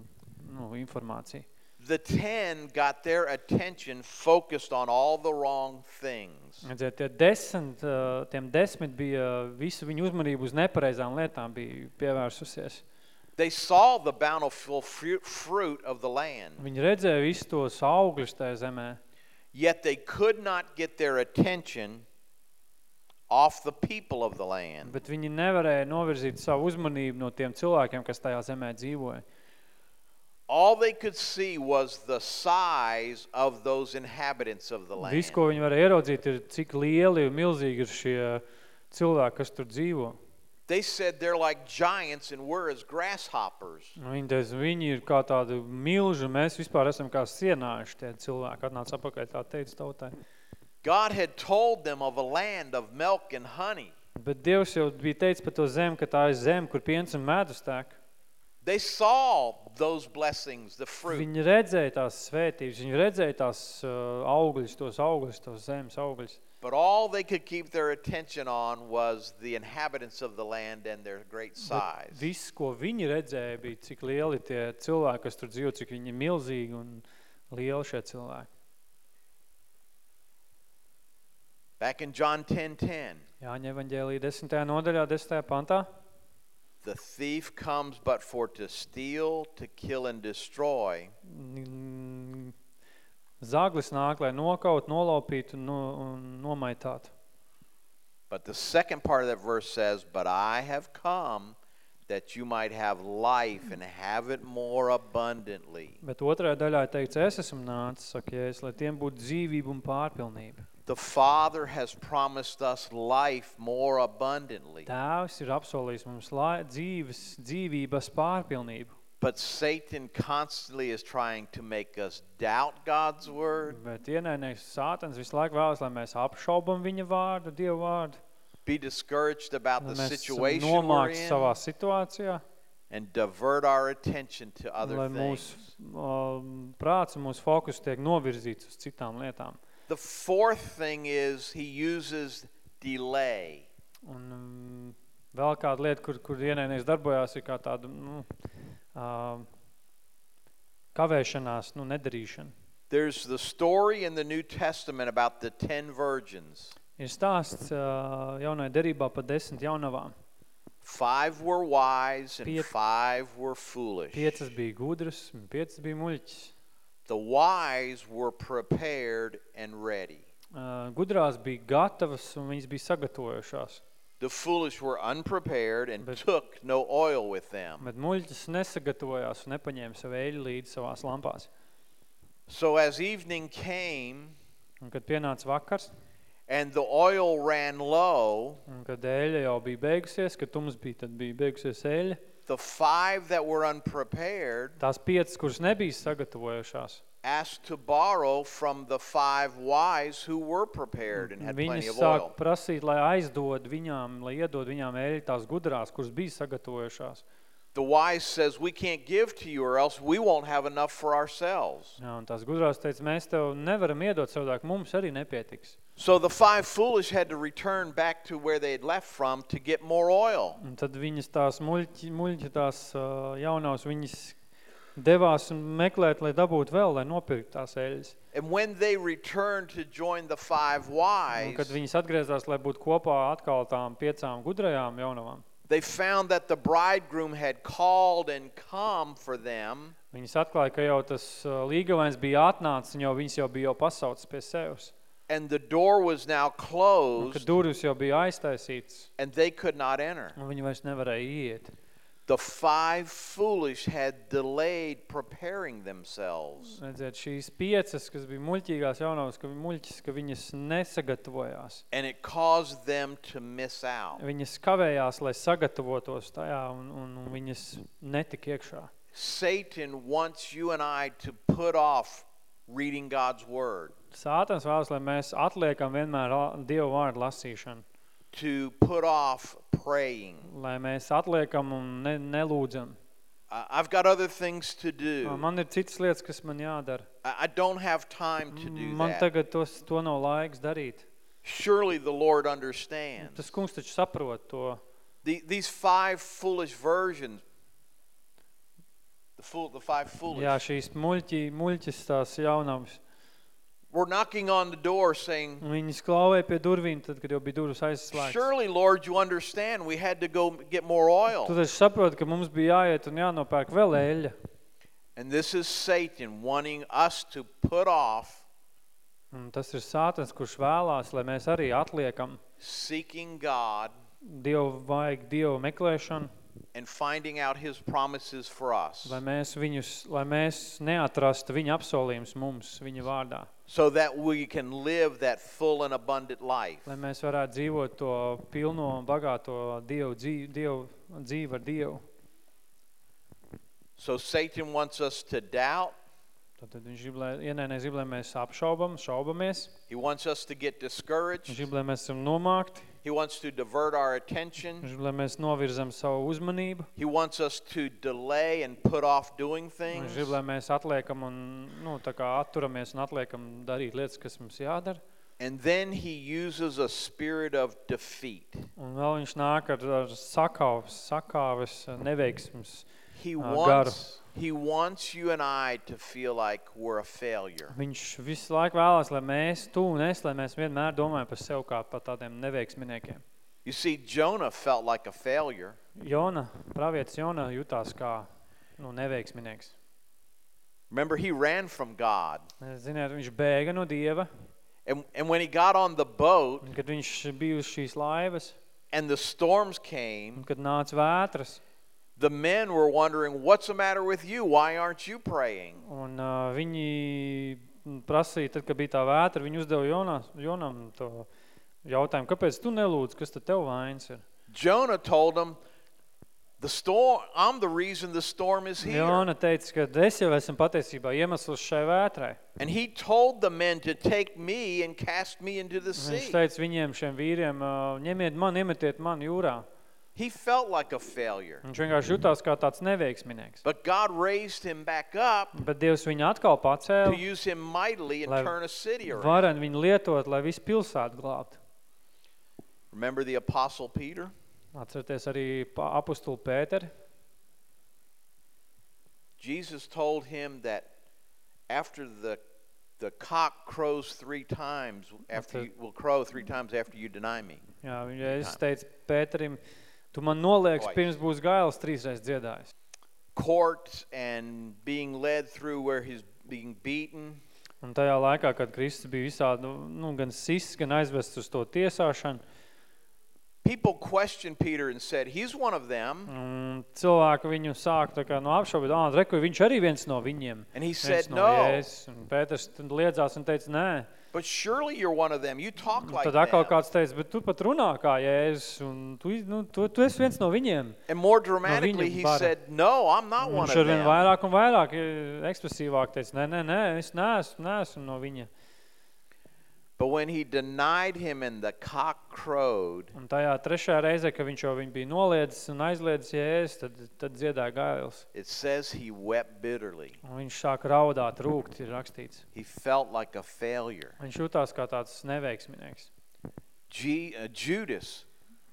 nu, informāciju. The 10 got their attention focused on all the wrong things. Redziet, tie desmit, ā, tiem desmit bija visu viņu uzmanību uz nepareizām lietām bija pievērsusies. They saw the bountiful fruit, fruit of the land, Viņi redzēja visus tos augļus tajā zemē, yet they could not get their attention off the people of the land. bet viņi nevarēja novirzīt savu uzmanību no tiem cilvēkiem, kas tajā zemē dzīvoja. All they could see was the size of those inhabitants of the land. Viss, ko viņi varēja ieraudzīt, ir cik lieli un milzīgi ir šie cilvēki, kas tur dzīvo. They said they're like giants and we're as grasshoppers. Nu, Viņi, teica, viņi ir kā tādi milži, mēs vispār esam kā sienājuši tie cilvēki. Atnāca apakaļ tā teica tautai. God had told them of a land of milk and honey. Bet Dievs jau bija teicis par to zemi, ka tā ir zeme, kur piens un medus tek. They saw those blessings, the fruit. Viņi redzēja tās svētības, viņi redzēja tās uh, augļus, tos augļus, tos zemes augļus. But all they could keep their attention on was the inhabitants of the land and their great Bet size. viss, ko viņi redzēja, bija cik lieli tie cilvēki, kas tur dzīvo, cik viņi ir milzīgi un lieli šie cilvēki. Back in John 10:10, Jāņa evaņģēlī 10. nodaļā, 10. pantā. The thief comes but for to steal, to kill and destroy. Mm, Zāglis nāk, lai nokaut, nolaupītu un, no, un nomaitātu. But the second part of that verse says, "But I have come that you might have life and have it more abundantly." Bet otrajā daļā ir teikts, es esmu nācis, saka Jēzus, lai tiem būtu dzīvība un pārpilnība. The Father has promised us life more abundantly. Tēvs ir apsolījis mums lai, dzīves, dzīvības pārpilnību. But Satan constantly is trying to make us doubt God's word, Bet ienaidnieks sātans visu laiku vēlas, lai mēs apšaubam viņa vārdu, Dievu vārdu. be discouraged about Lai the mēs esam situation we're nomākti savā in, situācijā, and divert our attention to other lai things. mūsu um, prāts un mūsu fokus tiek novirzīts uz citām lietām. The fourth thing is he uses delay. Un um, vēl kāda lieta, kur, kur ienaidnieks darbojās, ir kā tāda nu, uh, kavēšanās, nu, nedarīšana. There's the story in the New Testament about the ten virgins. Ir stāsts uh, jaunai derībā par desmit jaunavām. Five were wise and Piet- five were foolish. Piecas bija gudras, un piecas bija muļķis. The wise were prepared and ready. Uh, gudrās bija gatavas, un viņas bija sagatavojušās. The foolish were unprepared and But- took no oil with them. Bet muļķis nesagatavojās un nepaņēma savu eļu līdzi savās lampās. So as evening came Un kad pienāca vakars, and the oil ran low, un kad eļa jau bija beigusies, kad tums bija, tad bija beigusies eļa, the five that were unprepared tās piecas, kuras nebija sagatavojušās, asked to borrow from the five wise who were prepared and had plenty Viņi of sāk oil. prasīt, lai aizdod viņām, lai iedod viņām eļļu tās gudrās, kuras bija sagatavojušās. The wise says, We can't give to you, or else we won't have enough for ourselves. Jā, un tās gudrās teica, mēs tev nevaram iedot savādāk, mums arī nepietiks. So the five foolish had to return back to where they had left from to get more oil. Un tad viņas tās muļķi, muļķi tās uh, jaunās, viņas devās un meklēt, lai dabūtu vēl, lai nopirktu tās eļļas. And when they returned to join the five Un, wise, kad viņas atgriezās, lai būtu kopā atkal tām piecām gudrajām jaunavām, they found that the bridegroom had called and come for them, viņas atklāja, ka jau tas uh, līgavains bija atnācis, un jau viņas jau bija jau pasaucis pie sevis. And the door was now Un, kad closed, durvis jau bija aiztaisīts, and they could not enter. un viņi vairs nevarēja iet. The five foolish had delayed preparing themselves. Redziet, šīs piecas, kas bija muļķīgās jaunavas, ka muļķis, ka viņas nesagatavojās. And it caused them to miss out. Viņas kavējās, lai sagatavotos tajā, un, un, un viņas netika iekšā. Satan wants you and I to put off reading God's word, Sātans vēlas, lai mēs atliekam vienmēr la- Dievu vārdu lasīšanu, to put off praying. lai mēs atliekam un ne, nelūdzam. Uh, I've got other things to do. Man ir citas lietas, kas man jādara. I I don't have time to do Man that. tagad tos, to nav laiks darīt. Surely the Lord understands. Tas kungs taču saprot to. The, these five foolish versions, the, fool, the five foolish, Jā, šīs muļķi, muļķis tās jaunavas. were knocking on the door saying, Un Viņas klauvēja pie durvīm, tad, kad jau bija durvis aizslēgts. Surely, Lord, you understand we had to go get more oil. Tu taču saproti, ka mums bija jāiet un jānopērk vēl eļļa. And this is Satan wanting us to put off Un tas ir sātans, kurš vēlās, lai mēs arī atliekam seeking God Dievu vajag Dievu meklēšanu, and finding out his promises for us lai mēs viņus, lai mēs neatrastu viņa apsolījumus mums, viņa vārdā. so that we can live that full and abundant life. Lai mēs varētu dzīvot to pilno un bagāto Dievu dzīvi, Dievu, dzīvi ar Dievu. So Satan wants us to doubt, Tad viņš grib, lai, ienēnēs grib, lai mēs apšaubam, šaubamies. he wants us to get Viņš discouraged, grib, lai mēs esam nomākti. He wants to divert our attention. Viņš grib, lai mēs novirzam savu uzmanību. He wants us to delay and put off doing Viņš things. grib, lai mēs atliekam un, nu, tā kā atturamies un atliekam darīt lietas, kas mums jādara. And then he uses a spirit of defeat. Un vēl viņš nāk ar, ar sakāves, sakāves neveiksmes. He Uh, wants he wants you and I to feel like we're a failure. Viņš visu laiku vēlās, lai mēs, tu un es, lai mēs vienmēr domājam par sevi kā par tādiem neveiksminiekiem. You see, Jonah felt like a failure. Jona, pravietis Jona jutās kā nu, neveiksminieks. Remember, he ran from God. Ziniet, viņš bēga no Dieva, And, and when he got on the boat kad viņš bija uz šīs laivas, and the storms came, un kad nāca vētras, the men were wondering, What's the matter with you? Why aren't you praying? un uh, viņi prasīja, tad, kad bija tā vētra, viņi uzdeva Jonā, Jonam to jautājumu, kāpēc tu nelūdz, kas tad tev vainas ir? Jonah told them, the storm, I'm the reason the storm is here. Jona teica, ka es jau esmu patiesībā iemesls šai vētrai. And he told the men to take me and cast me into the Viņš sea. teica viņiem, šiem vīriem, uh, ņemiet mani, iemetiet mani jūrā. He felt like a failure. Viņš vienkārši jutās kā tāds neveiksminieks. But God raised him back up Bet Dievs viņu atkal to pacēla, use him mightily and turn a city around. varen viņu lietot, lai visu pilsētu glābtu. Remember the apostle Peter? Atcerieties arī apustulu Pēteri. Jesus told him that after the the cock crows three times after you will crow three times after you deny me. Jā, viņš teica Pēterim, tu man nolieks, pirms būs gailes trīsreiz dziedājis. Court and being led through where he's being beaten. Un tajā laikā, kad Kristus bija visādi, nu, nu, gan sists, gan aizvests uz to tiesāšanu, People questioned Peter and said, He's one of them. un cilvēki viņu sāk tā kā no apšaubīt, ā, reku, viņš arī viens no viņiem. And he Viens said, no No, Jēzus. Un Pēters tad liedzās un teica, nē. but surely you're one of them. You talk Un like Tad atkal them. kāds teica, bet tu pat runā kā Jēzus, un tu, nu, tu, tu esi viens no viņiem. And more dramatically, he bara. said, No, I'm not Un one viņš of arvien them. vairāk un vairāk eh, ekspresīvāk teica, nē, nē, nē, es neesmu, neesmu no viņa. But when he denied him and the cock crowed, Un tajā trešajā reizē, kad viņš jau viņu bija noliedzis un aizliedzis Jēzus, tad, tad dziedāja gailes. it says he wept bitterly. Un viņš sāk raudāt, rūkt, ir rakstīts. He felt like a failure. Viņš jutās kā tāds neveiksminieks. G, uh, Judas,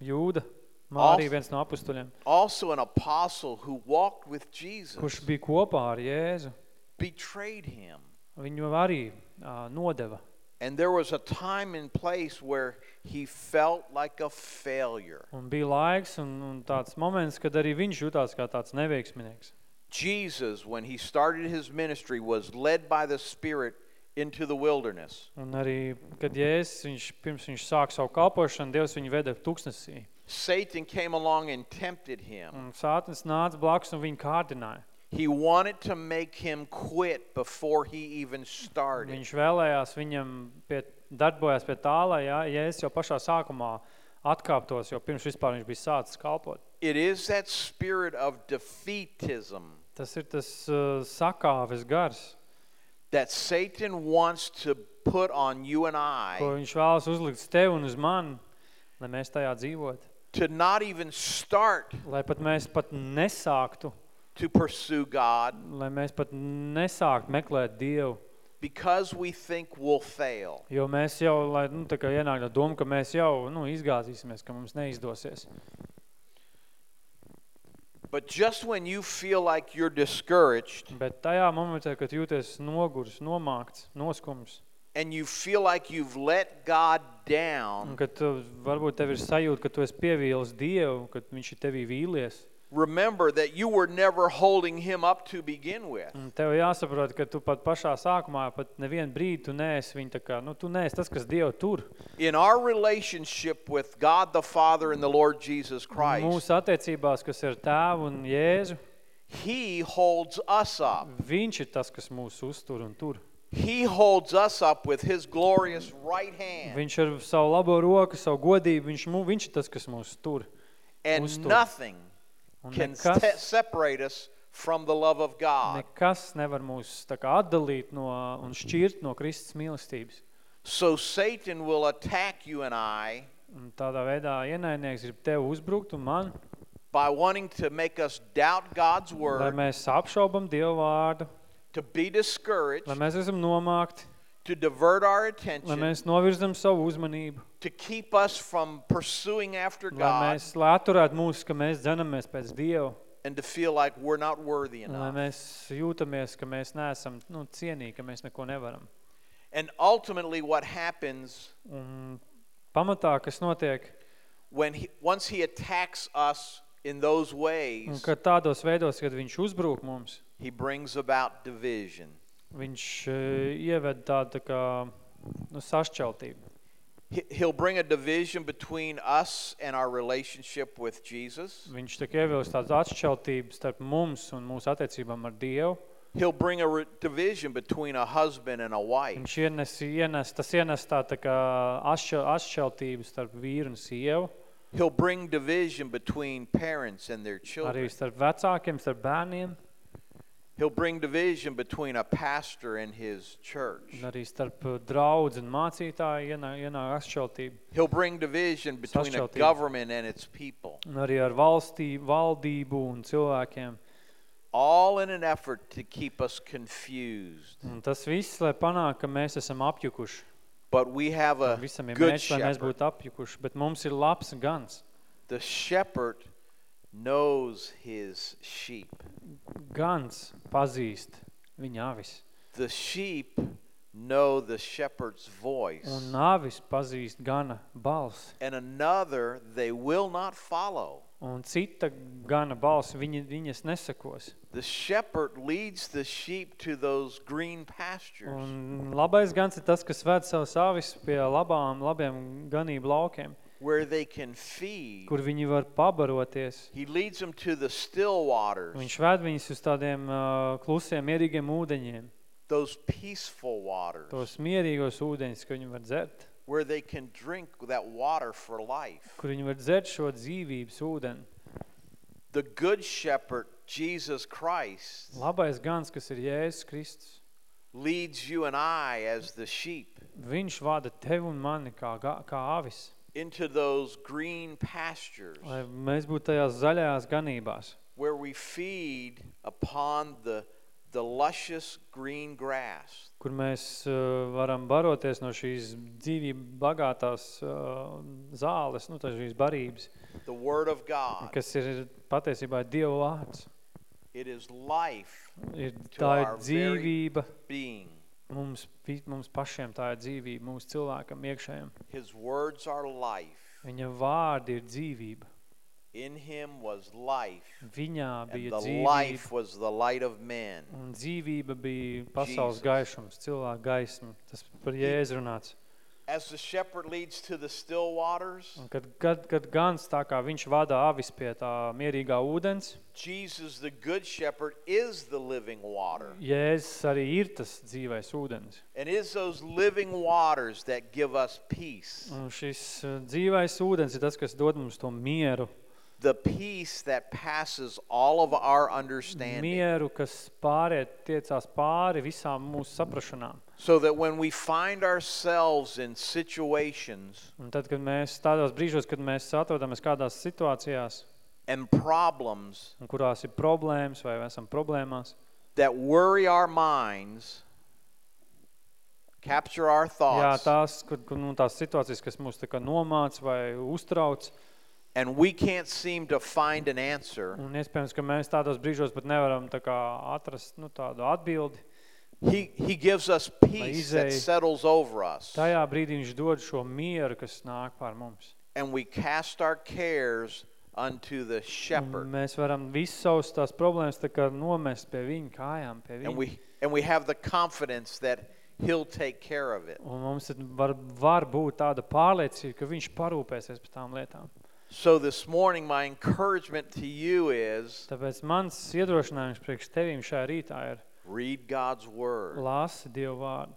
Jūda, Als- arī viens no apustuļiem, also an apostle who walked with Jesus, kurš bija kopā ar Jēzu, betrayed him. viņu arī uh, nodeva. And there was a time and place where he felt like a failure. Un bija laiks un, un tāds moments, kad arī viņš jutās kā tāds neveiksminieks. Jesus, when he started his ministry, was led by the Spirit into the wilderness. Un arī, kad Jēzus, viņš, pirms viņš sāk savu kalpošanu, Dievs viņu veda tūkstnesī. Satan came along and tempted him. Un sātens nāca blakus un viņu kārdināja. He wanted to make him quit before he even started. Viņš vēlējās viņam pie, darbojās pie tā, lai ja, ja es jau pašā sākumā atkāptos, jo pirms vispār viņš bija sācis kalpot. It is that spirit of defeatism Tas ir tas uh, sakāves gars, that Satan wants to put on you and I ko viņš vēlas uzlikt uz tevi un uz mani, lai mēs tajā dzīvotu. to not even start Lai pat mēs pat nesāktu, to pursue God lai mēs pat nesāktu meklēt Dievu, because we think we'll fail. jo mēs jau, lai, nu, tā kā ienāk tā doma, ka mēs jau, nu, izgāzīsimies, ka mums neizdosies. But just when you feel like you're discouraged Bet tajā momentā, kad jūties nogurs, nomākts, noskums, and you feel like you've let God down, un kad tu, varbūt tev ir sajūta, ka tu esi pievīlis Dievu, kad viņš ir tevī vīlies, remember that you were never holding him up to begin with. tev jāsaprot, ka tu pat pašā sākumā, pat nevienu brīdi tu neesi tā kā, nu, tu neesi tas, kas Dievu tur. In our relationship with God the Father and the Lord Jesus Christ, Mūsu attiecībās, kas ir tēvu un Jēzu, he holds us up. viņš ir tas, kas mūs uztur un tur. He holds us up with his glorious right hand. Viņš ar savu labo roku, savu godību, viņš, viņš ir tas, kas mūs tur. And nothing Un can nekas, te- separate us from the love of God. nekas nevar mūs tā kā atdalīt no un šķirt no Kristus mīlestības. So Satan will attack you and I Un tādā veidā ienaidnieks grib tev uzbrukt un man, by wanting to make us doubt God's lai word, mēs apšaubam Dievu vārdu, to be discouraged, lai mēs esam nomākti, to divert our lai attention, mēs novirzam savu uzmanību, to keep us from pursuing after lai God, mēs, lai atturētu mūs, ka mēs dzenamies pēc Dievu, and to feel like we're not worthy un lai enough. mēs jūtamies, ka mēs neesam nu, cienīgi, ka mēs neko nevaram. And ultimately, what happens Un pamatā, kas notiek, when he, once he attacks us in those un ways, kad tādos veidos, kad viņš uzbrūk mums, he brings about division. Viņš eh, ieved tādu tā kā nu, sašķeltību. He- He'll bring a division between us and our relationship with Jesus. Viņš tā kā ievilst tādu atšķeltību starp mums un mūsu attiecībām ar Dievu. He'll bring a re- division between a husband and a wife. Viņš ienes, ienes, tas ienes tā, tā kā atšķel, atšķeltību starp vīru un sievu, He'll bring division between parents and their arī children. starp vecākiem, starp bērniem, He'll bring division between a pastor and his church. un arī starp uh, draudz un mācītāju ienāk, ienāk atšķeltība. He'll bring division between a Sašķeltība. government and its people. Un arī ar valstī, valdību un cilvēkiem. All in an effort to keep us confused. Un tas viss, lai panāk, ka mēs esam apjukuši. But we have a Visam ir good mērķis, lai mēs shepherd. būtu apjukuši, bet mums ir labs gans. The shepherd knows his sheep. Gans pazīst viņa avis. The sheep know the shepherd's voice. Un avis pazīst gana balsi. And another they will not follow. Un cita gana balsi viņa, viņas nesakos. The shepherd leads the sheep to those green pastures Un labais gans ir tas, kas ved savus avis pie labām, labiem ganību laukiem, where they can feed. kur viņi var pabaroties. He leads them to the still waters, Viņš ved viņus uz tādiem uh, klusiem, mierīgiem ūdeņiem, those peaceful waters, tos mierīgos ūdeņus, ko viņi var dzert, where they can drink that water for life. kur viņi var dzert šo dzīvības ūdeni. The good shepherd, Jesus Christ, Labais gans, kas ir Jēzus Kristus, leads you and I as the sheep viņš vada tevi un mani kā, ga- kā avis, into those green pastures lai mēs būtu tajās zaļajās ganībās, where we feed upon the, the luscious green grass. kur mēs uh, varam baroties no šīs dzīvība bagātās uh, zāles, nu, tā šīs barības, The Word of God. kas ir patiesībā Dieva vārds. It is life Ir, tā ir dzīvība being. Mums, mums pašiem, tā ir dzīvība mūsu cilvēkam iekšējam. His words are life. Viņa vārdi ir dzīvība. In him was life, Viņā and bija the dzīvība. life was the light of men. Un dzīvība bija pasaules Jesus. gaišums, cilvēka gaisma. Tas par Jēzu runāts. As the shepherd leads to the still waters, Un kad, kad, kad gans tā kā viņš vada avis pie tā mierīgā ūdens, Jesus, the good shepherd, is the living water. Jēzus arī ir tas dzīvais ūdens. And is those living waters that give us peace. Un šis uh, dzīvais ūdens ir tas, kas dod mums to mieru. The peace that passes all of our understanding. Mieru, kas pāriet, tiecās pāri visām mūsu saprašanām. So that when we find ourselves in situations Un tad, kad mēs tādos brīžos, kad mēs atrodamies kādās situācijās, and problems un kurās ir problēmas vai esam problēmās, that worry our minds, capture our jā, thoughts, tās, kur, kur, nu, tās situācijas, kas mūs tā kā nomāc vai uztrauc, and we can't seem to find an answer, un iespējams, ka mēs tādos brīžos pat nevaram tā kā atrast nu, tādu atbildi, he, he gives us peace that izēja. settles over us. tajā brīdī viņš dod šo mieru, kas nāk pār mums. And we cast our cares unto the Un shepherd. mēs varam visu savus tās problēmas tā kā nomest pie viņa kājām, pie And viņa. we, and we have the confidence that he'll take care of it. Un mums tad var, var būt tāda pārliecība, ka viņš parūpēsies par tām lietām. So this morning, my encouragement to you is Tāpēc mans iedrošinājums priekš tevīm šajā rītā ir read God's word. lasi Dievu vārdu.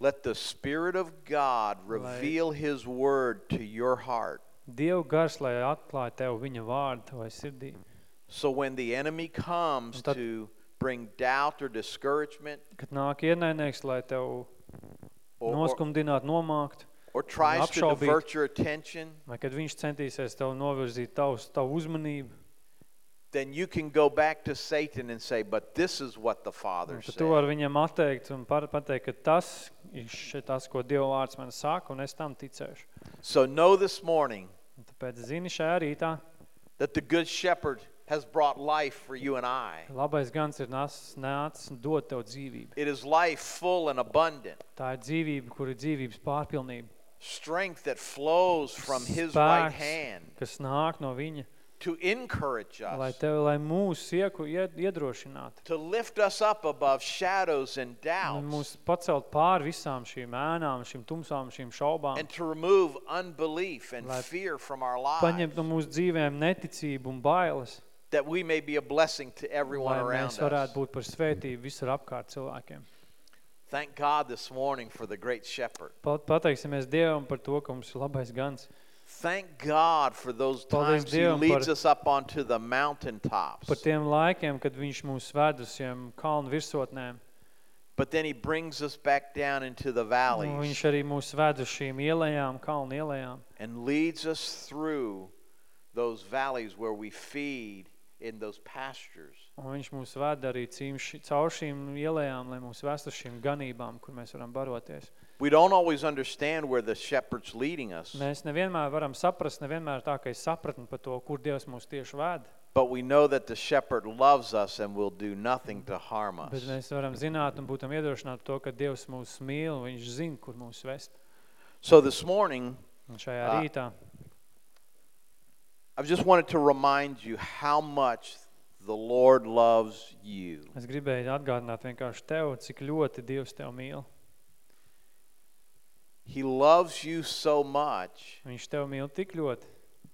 Let the Spirit of God reveal His word to your heart. Dievu gars, lai atklāja tev viņa vārdu tavai sirdī. So when the enemy comes Un tad- to bring doubt or discouragement Kad nāk ienaidnieks, lai tev or, or, noskumdinātu, nomākt, or tries to apšaubīt. divert your attention, vai kad viņš centīsies tev novirzīt tavu, tavu uzmanību, then you can go back to Satan and say, But this is what the Father un tad said. tu vari viņam atteikt un par- pateikt, ka tas ir še- tas, ko Dieva vārds man saka, un es tam ticēšu. So know this morning Un tāpēc zini šajā rītā, that the Good Shepherd has brought life for you and I. labais gans ir nācis nācis un dot tev dzīvību. It is life full and abundant, Tā ir dzīvība, kur ir dzīvības pārpilnība, strength that flows from His right Spēks. hand kas nāk no viņa, to encourage lai us, tev, lai mūs ieku, ied, iedrošinātu. to lift us up above shadows and Un doubts, mūs pacelt pāri visām šīm ēnām, šīm tumsām, šīm šaubām. and to remove unbelief and Lai fear from our Paņemt lives, no mūsu dzīvēm neticību un bailes, that we may be a blessing to everyone lai around mēs varētu us. būt par svētību visur apkārt cilvēkiem. Thank God this morning for the great shepherd. Pateiksimies Dievam par to, ka mums ir labais gans. Thank God for those Paldies times He leads par- us up onto the mountaintops. Par tiem laikiem, kad viņš mūs ved uz šiem kalnu virsotnēm. But then He brings us back down into the Un valleys viņš arī mūs ved uz šīm ielējām, kalnu ielējām. and leads us through those valleys where we feed in those pastures. Un viņš mūs ved arī caur šīm ielējām, lai mūs vest uz šīm ganībām, kur mēs varam baroties. We don't always understand where the shepherd's leading us, Mēs nevienmēr varam saprast, nevienmēr tā, ka ir sapratni par to, kur Dievs mūs tieši ved. but we know that the shepherd loves us and will do nothing to harm Bet us. mēs varam zināt un būtam to, ka Dievs mūs mīl viņš kur mūs vest. So this morning, uh, rītā I just wanted to remind you how much the Lord loves you. es gribēju atgādināt vienkārši tev, cik ļoti Dievs tev mīl. He loves you so much Viņš tev mīl tik ļoti,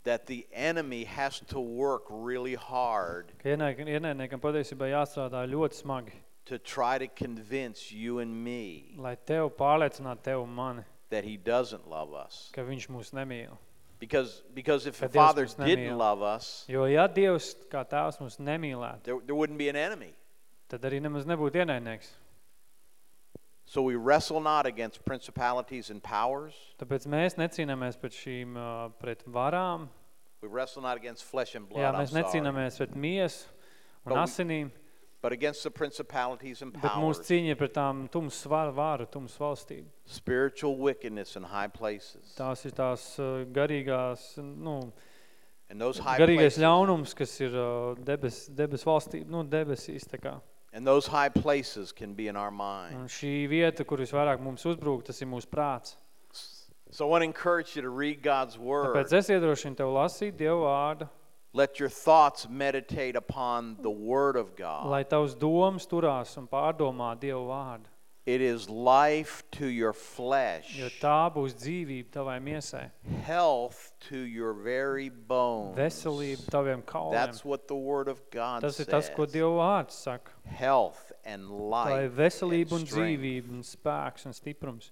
that the enemy has to work really hard ka ienaidniekam patiesībā jāstrādā ļoti smagi, to try to convince you and me lai tev pārliecinātu tev un mani, that he doesn't love us. ka viņš mūs nemīl. Because, because if Ka the Dievs Father mūs didn't nemīl. love us, Jo ja Dievs kā tēvs mūs nemīlētu, there, there wouldn't be an enemy. tad arī nemaz nebūtu ienaidnieks. So we wrestle not against principalities and powers. Tāpēc mēs necīnāmies pret šīm, ā, pret varām, We wrestle not against flesh and blood, jā, I'm mēs sorry, necīnāmies pret miesu un But we- asinīm, but against the principalities and bet mūsu powers, cīņa ir pret tām tums varu, varu, tums valstību. spiritual wickedness in high places. Tās ir tās ā, garīgās, nu, And those high garīgais places, ļaunums, kas ir ā, debes, debes valstība, nu, debesīs tā kā. and those high places can be in our Un mind. šī vieta, kur visvairāk mums uzbrūk, tas ir mūsu prāts. So I want to encourage you to read God's word. Tāpēc es iedrošinu tev lasīt Dievu vārdu, Let your thoughts meditate upon the word of God. lai tavs domas turās un pārdomā Dievu vārdu. It is life to your flesh, jo tā būs dzīvība tavai miesai, health to your very bones. veselība taviem kauliem. That's what the Word of God Tas ir says. tas, ko Dieva vārds saka. Health and Tā ir life veselība un and strength. dzīvība un spēks un stiprums.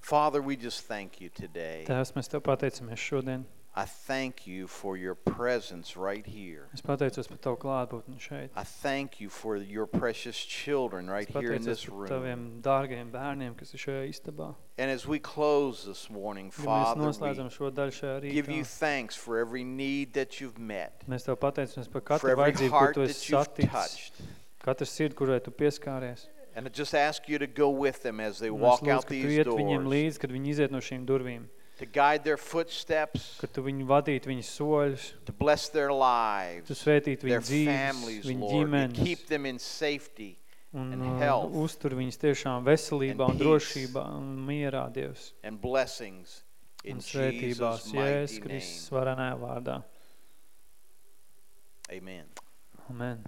Father, we just thank you today. Tēvs, mēs Tev pateicamies šodien. I thank you for your presence right here. Es pateicos par Tavu klātbūtni šeit. I thank you for your precious children right Es here in pateicos this par room. Taviem dārgajiem bērniem, kas ir šajā istabā. And as we close this morning, Ja mēs Father, noslēdzam we šo daļu šajā give you rītā, thanks for every need that you've met, mēs Tev pateicamies par for katru every vajadzību, ko heart Tu esi that you've saticis, touched. katru sirdi, kurai Tu pieskāries. And I just ask you to go with them as they Un Es walk lūdzu, out ka Tu these iet viņiem doors, līdzi, kad viņi iziet no šīm durvīm, to guide their footsteps, ka Tu viņu vadītu viņu soļus, to bless their Tu lives, svētītu their viņu dzīves, families, viņu Lord, to ģimenes. keep them in safety. un and uh, health uztur viņus tiešām veselībā and un drošībā un mierā, Dievs. and blessings in Un svētībās Jesus' Jēzus mighty Kristus name. varenā vārdā. Amen. Amen.